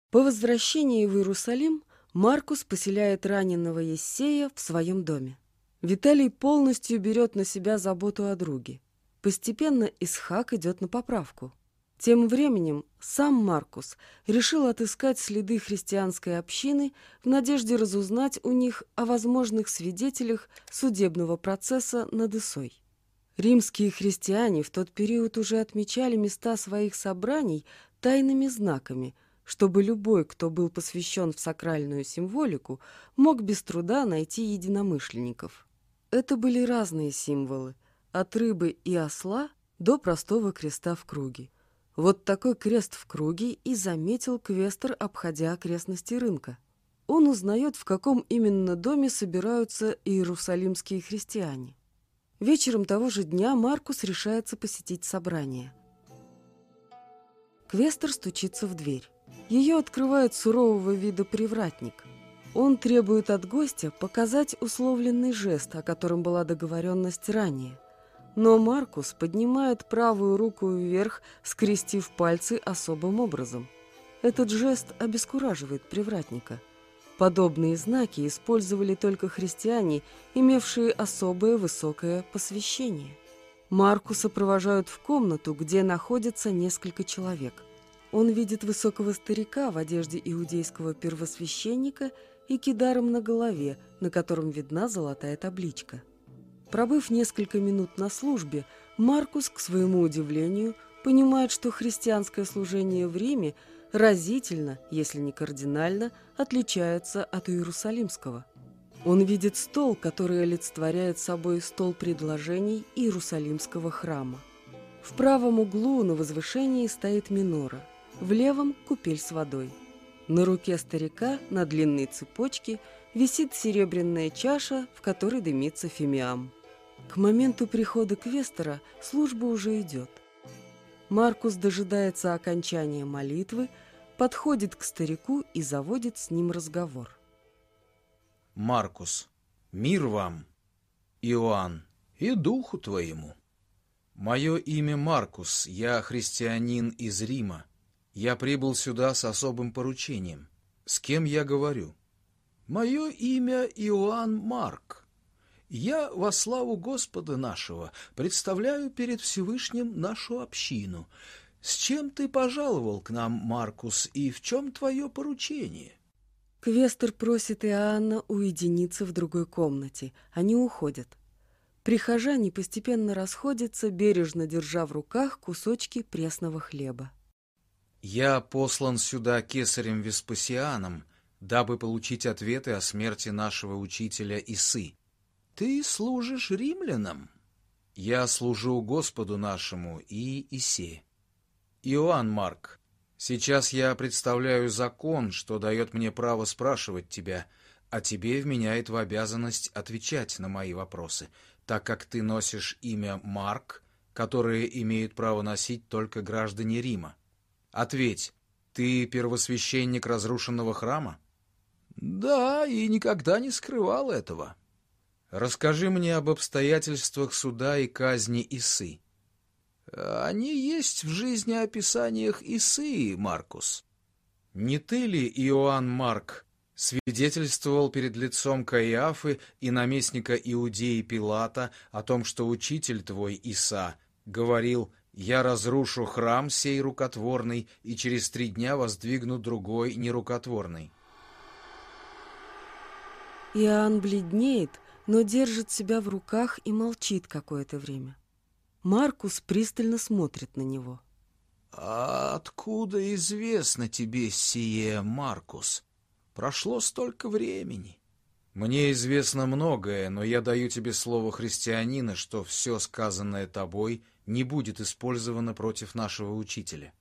По возвращении в Иерусалим Маркус поселяет раненого Ессея в своем доме. Виталий полностью берет на себя заботу о друге. Постепенно Исхак идет на поправку – тем временем сам Маркус решил отыскать следы христианской общины в надежде разузнать у них о возможных свидетелях судебного процесса над Исой. Римские христиане в тот период уже отмечали места своих собраний тайными знаками, чтобы любой, кто был посвящен в сакральную символику, мог без труда найти единомышленников. Это были разные символы, от рыбы и осла до простого креста в круге. Вот такой крест в круге и заметил Квестер, обходя окрестности рынка. Он узнает, в каком именно доме собираются иерусалимские христиане. Вечером того же дня Маркус решается посетить собрание. Квестер стучится в дверь. Ее открывает сурового вида привратник. Он требует от гостя показать условленный жест, о котором была договоренность ранее. Но Маркус поднимает правую руку вверх, скрестив пальцы особым образом. Этот жест обескураживает привратника. Подобные знаки использовали только христиане, имевшие особое высокое посвящение. Маркуса провожают в комнату, где находится несколько человек. Он видит высокого старика в одежде иудейского первосвященника и кидаром на голове, на котором видна золотая табличка. Пробыв несколько минут на службе, Маркус, к своему удивлению, понимает, что христианское служение в Риме разительно, если не кардинально, отличается от иерусалимского. Он видит стол, который олицетворяет собой стол предложений Иерусалимского храма. В правом углу на возвышении стоит минора, в левом – купель с водой. На руке старика на длинной цепочке висит серебряная чаша, в которой дымится фимиам. К моменту прихода квестера служба уже идет. Маркус дожидается окончания молитвы, подходит к старику и заводит с ним разговор. Маркус, мир вам, Иоанн, и духу твоему. Мое имя Маркус, я христианин из Рима. Я прибыл сюда с особым поручением. С кем я говорю? Мое имя Иоанн Марк. Я во славу Господа нашего представляю перед Всевышним нашу общину. С чем ты пожаловал к нам, Маркус, и в чем твое поручение? Квестер просит Иоанна уединиться в другой комнате. Они уходят. Прихожане постепенно расходятся, бережно держа в руках кусочки пресного хлеба. Я послан сюда кесарем Веспасианом, дабы получить ответы о смерти нашего учителя Исы. Ты служишь римлянам? Я служу Господу нашему и Исе. Иоанн Марк, сейчас я представляю закон, что дает мне право спрашивать тебя, а тебе вменяет в обязанность отвечать на мои вопросы, так как ты носишь имя Марк, которое имеют право носить только граждане Рима. Ответь, ты первосвященник разрушенного храма? Да, и никогда не скрывал этого. Расскажи мне об обстоятельствах суда и казни Исы. Они есть в жизнеописаниях Исы, Маркус. Не ты ли, Иоанн Марк, свидетельствовал перед лицом Каиафы и наместника Иудеи Пилата о том, что учитель твой Иса говорил я разрушу храм сей рукотворный, и через три дня воздвигну другой нерукотворный. Иоанн бледнеет, но держит себя в руках и молчит какое-то время. Маркус пристально смотрит на него. «А откуда известно тебе сие, Маркус? Прошло столько времени». «Мне известно многое, но я даю тебе слово христианина, что все сказанное тобой не будет использовано против нашего учителя.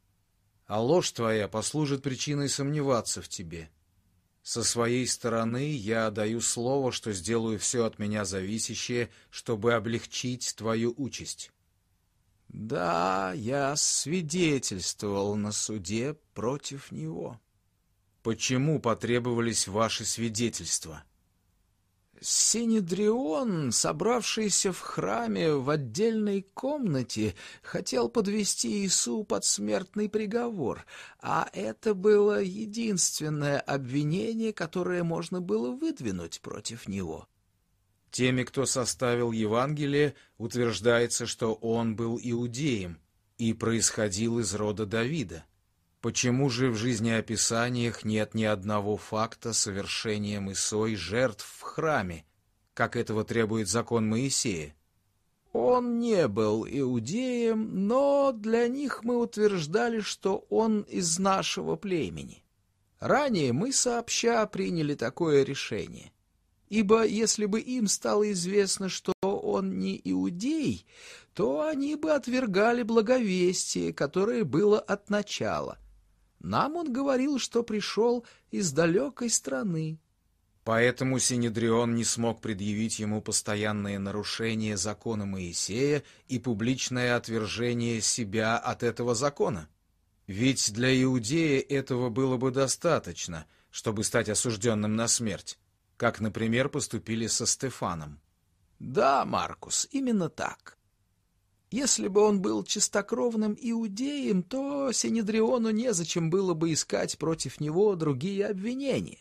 А ложь твоя послужит причиной сомневаться в тебе. Со своей стороны я даю слово, что сделаю все от меня зависящее, чтобы облегчить твою участь». «Да, я свидетельствовал на суде против него». «Почему потребовались ваши свидетельства?» Синедрион, собравшийся в храме в отдельной комнате, хотел подвести Иису под смертный приговор, а это было единственное обвинение, которое можно было выдвинуть против него. Теми, кто составил Евангелие, утверждается, что он был иудеем и происходил из рода Давида. Почему же в жизнеописаниях нет ни одного факта совершения Исой жертв в храме, как этого требует закон Моисея? Он не был иудеем, но для них мы утверждали, что он из нашего племени. Ранее мы сообща приняли такое решение. Ибо если бы им стало известно, что он не иудей, то они бы отвергали благовестие, которое было от начала. Нам он говорил, что пришел из далекой страны. Поэтому Синедрион не смог предъявить ему постоянные нарушения закона Моисея и публичное отвержение себя от этого закона. Ведь для иудея этого было бы достаточно, чтобы стать осужденным на смерть, как, например, поступили со Стефаном. Да, Маркус, именно так. Если бы он был чистокровным иудеем, то Синедриону незачем было бы искать против него другие обвинения.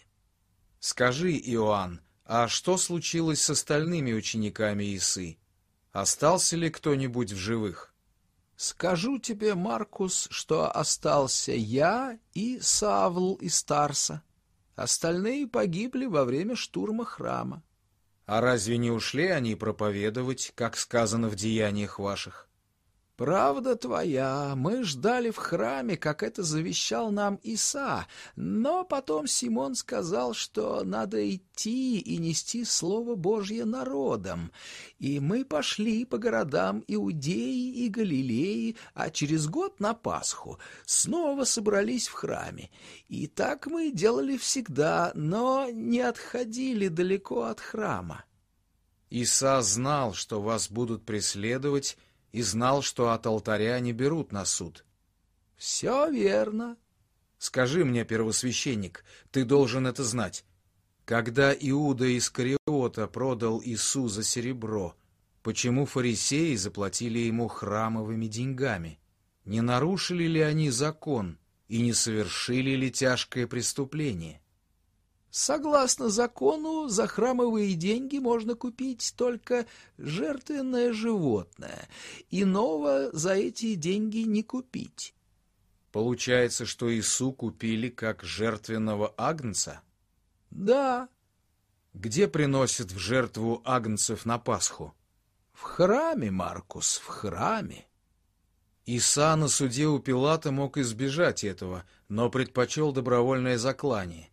Скажи, Иоанн, а что случилось с остальными учениками Исы? Остался ли кто-нибудь в живых? Скажу тебе, Маркус, что остался я и Савл из Тарса. Остальные погибли во время штурма храма. А разве не ушли они проповедовать, как сказано в деяниях ваших? Правда твоя, мы ждали в храме, как это завещал нам Иса, но потом Симон сказал, что надо идти и нести Слово Божье народам. И мы пошли по городам Иудеи и Галилеи, а через год на Пасху снова собрались в храме. И так мы делали всегда, но не отходили далеко от храма. Иса знал, что вас будут преследовать, и знал, что от алтаря не берут на суд. Все верно. Скажи мне, первосвященник, ты должен это знать. Когда Иуда Искариота продал Ису за серебро, почему фарисеи заплатили ему храмовыми деньгами? Не нарушили ли они закон и не совершили ли тяжкое преступление? Согласно закону, за храмовые деньги можно купить только жертвенное животное. Иного за эти деньги не купить. Получается, что Иису купили как жертвенного агнца? Да. Где приносят в жертву агнцев на Пасху? В храме, Маркус, в храме. Иса на суде у Пилата мог избежать этого, но предпочел добровольное заклание.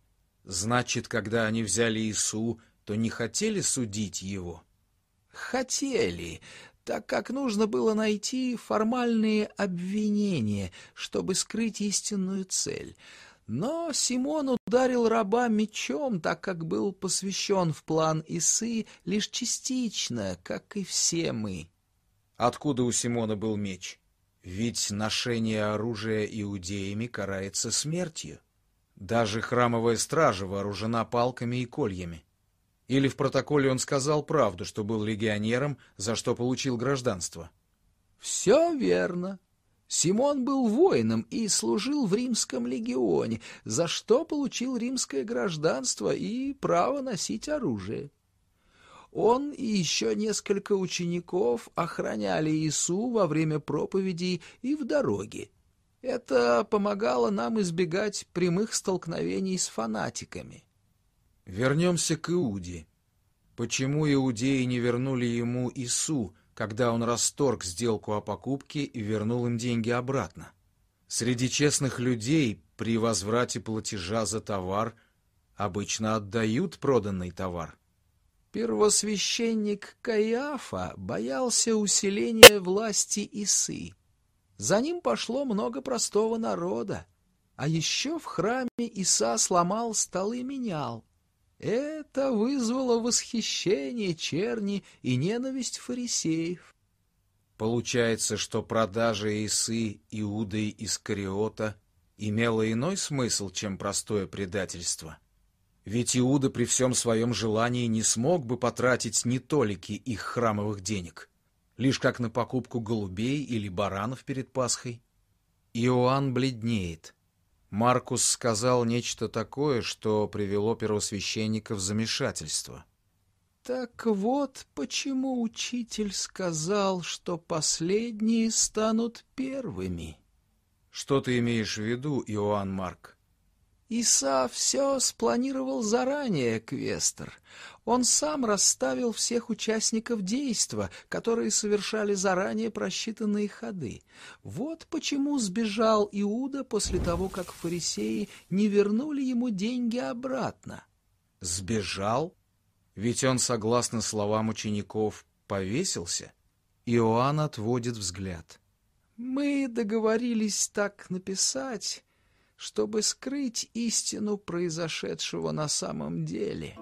Значит, когда они взяли Иису, то не хотели судить его? Хотели, так как нужно было найти формальные обвинения, чтобы скрыть истинную цель. Но Симон ударил раба мечом, так как был посвящен в план Исы лишь частично, как и все мы. Откуда у Симона был меч? Ведь ношение оружия иудеями карается смертью. Даже храмовая стража вооружена палками и кольями. Или в протоколе он сказал правду, что был легионером, за что получил гражданство? Все верно. Симон был воином и служил в римском легионе, за что получил римское гражданство и право носить оружие. Он и еще несколько учеников охраняли Иису во время проповедей и в дороге. Это помогало нам избегать прямых столкновений с фанатиками. Вернемся к Иуде. Почему иудеи не вернули ему Ису, когда он расторг сделку о покупке и вернул им деньги обратно? Среди честных людей при возврате платежа за товар обычно отдают проданный товар. Первосвященник Каиафа боялся усиления власти Исы. За ним пошло много простого народа. А еще в храме Иса сломал столы менял. Это вызвало восхищение черни и ненависть фарисеев. Получается, что продажа Исы Иудой Искариота имела иной смысл, чем простое предательство. Ведь Иуда при всем своем желании не смог бы потратить ни толики их храмовых денег лишь как на покупку голубей или баранов перед Пасхой. Иоанн бледнеет. Маркус сказал нечто такое, что привело первосвященника в замешательство. Так вот почему учитель сказал, что последние станут первыми. Что ты имеешь в виду, Иоанн Марк? Иса все спланировал заранее, Квестер. Он сам расставил всех участников действа, которые совершали заранее просчитанные ходы. Вот почему сбежал Иуда после того, как фарисеи не вернули ему деньги обратно. Сбежал? Ведь он, согласно словам учеников, повесился? Иоанн отводит взгляд. Мы договорились так написать, чтобы скрыть истину произошедшего на самом деле.